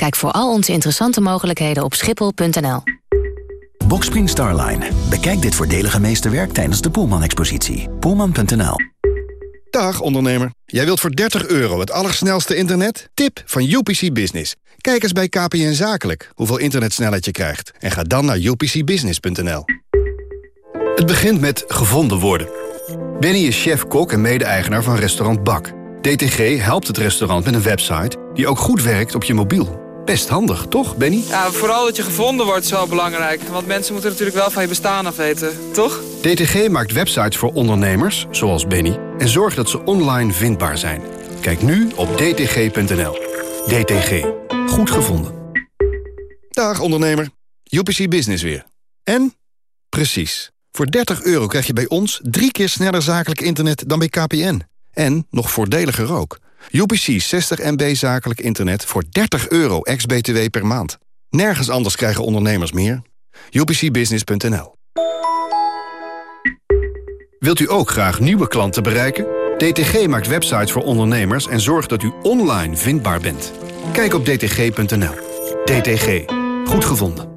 Kijk voor al onze interessante mogelijkheden op schiphol.nl. Boxspring Starline. Bekijk dit voordelige meesterwerk tijdens de Poelman-expositie. Poelman.nl Dag ondernemer. Jij wilt voor 30 euro het allersnelste internet? Tip van UPC Business. Kijk eens bij KPN Zakelijk hoeveel internetsnelheid je krijgt. En ga dan naar upcbusiness.nl. Het begint met gevonden worden. Benny is chef-kok en mede-eigenaar van restaurant Bak. DTG helpt het restaurant met een website die ook goed werkt op je mobiel. Best handig, toch, Benny? Ja, vooral dat je gevonden wordt is wel belangrijk. Want mensen moeten natuurlijk wel van je bestaan af weten, toch? DTG maakt websites voor ondernemers, zoals Benny... en zorgt dat ze online vindbaar zijn. Kijk nu op dtg.nl. DTG. Goed gevonden. Dag, ondernemer. UPC Business weer. En? Precies. Voor 30 euro krijg je bij ons drie keer sneller zakelijk internet dan bij KPN. En nog voordeliger ook. UPC 60 MB zakelijk internet voor 30 euro ex-BTW per maand. Nergens anders krijgen ondernemers meer. UPCbusiness.nl Wilt u ook graag nieuwe klanten bereiken? DTG maakt websites voor ondernemers en zorgt dat u online vindbaar bent. Kijk op dtg.nl. DTG. Goed gevonden.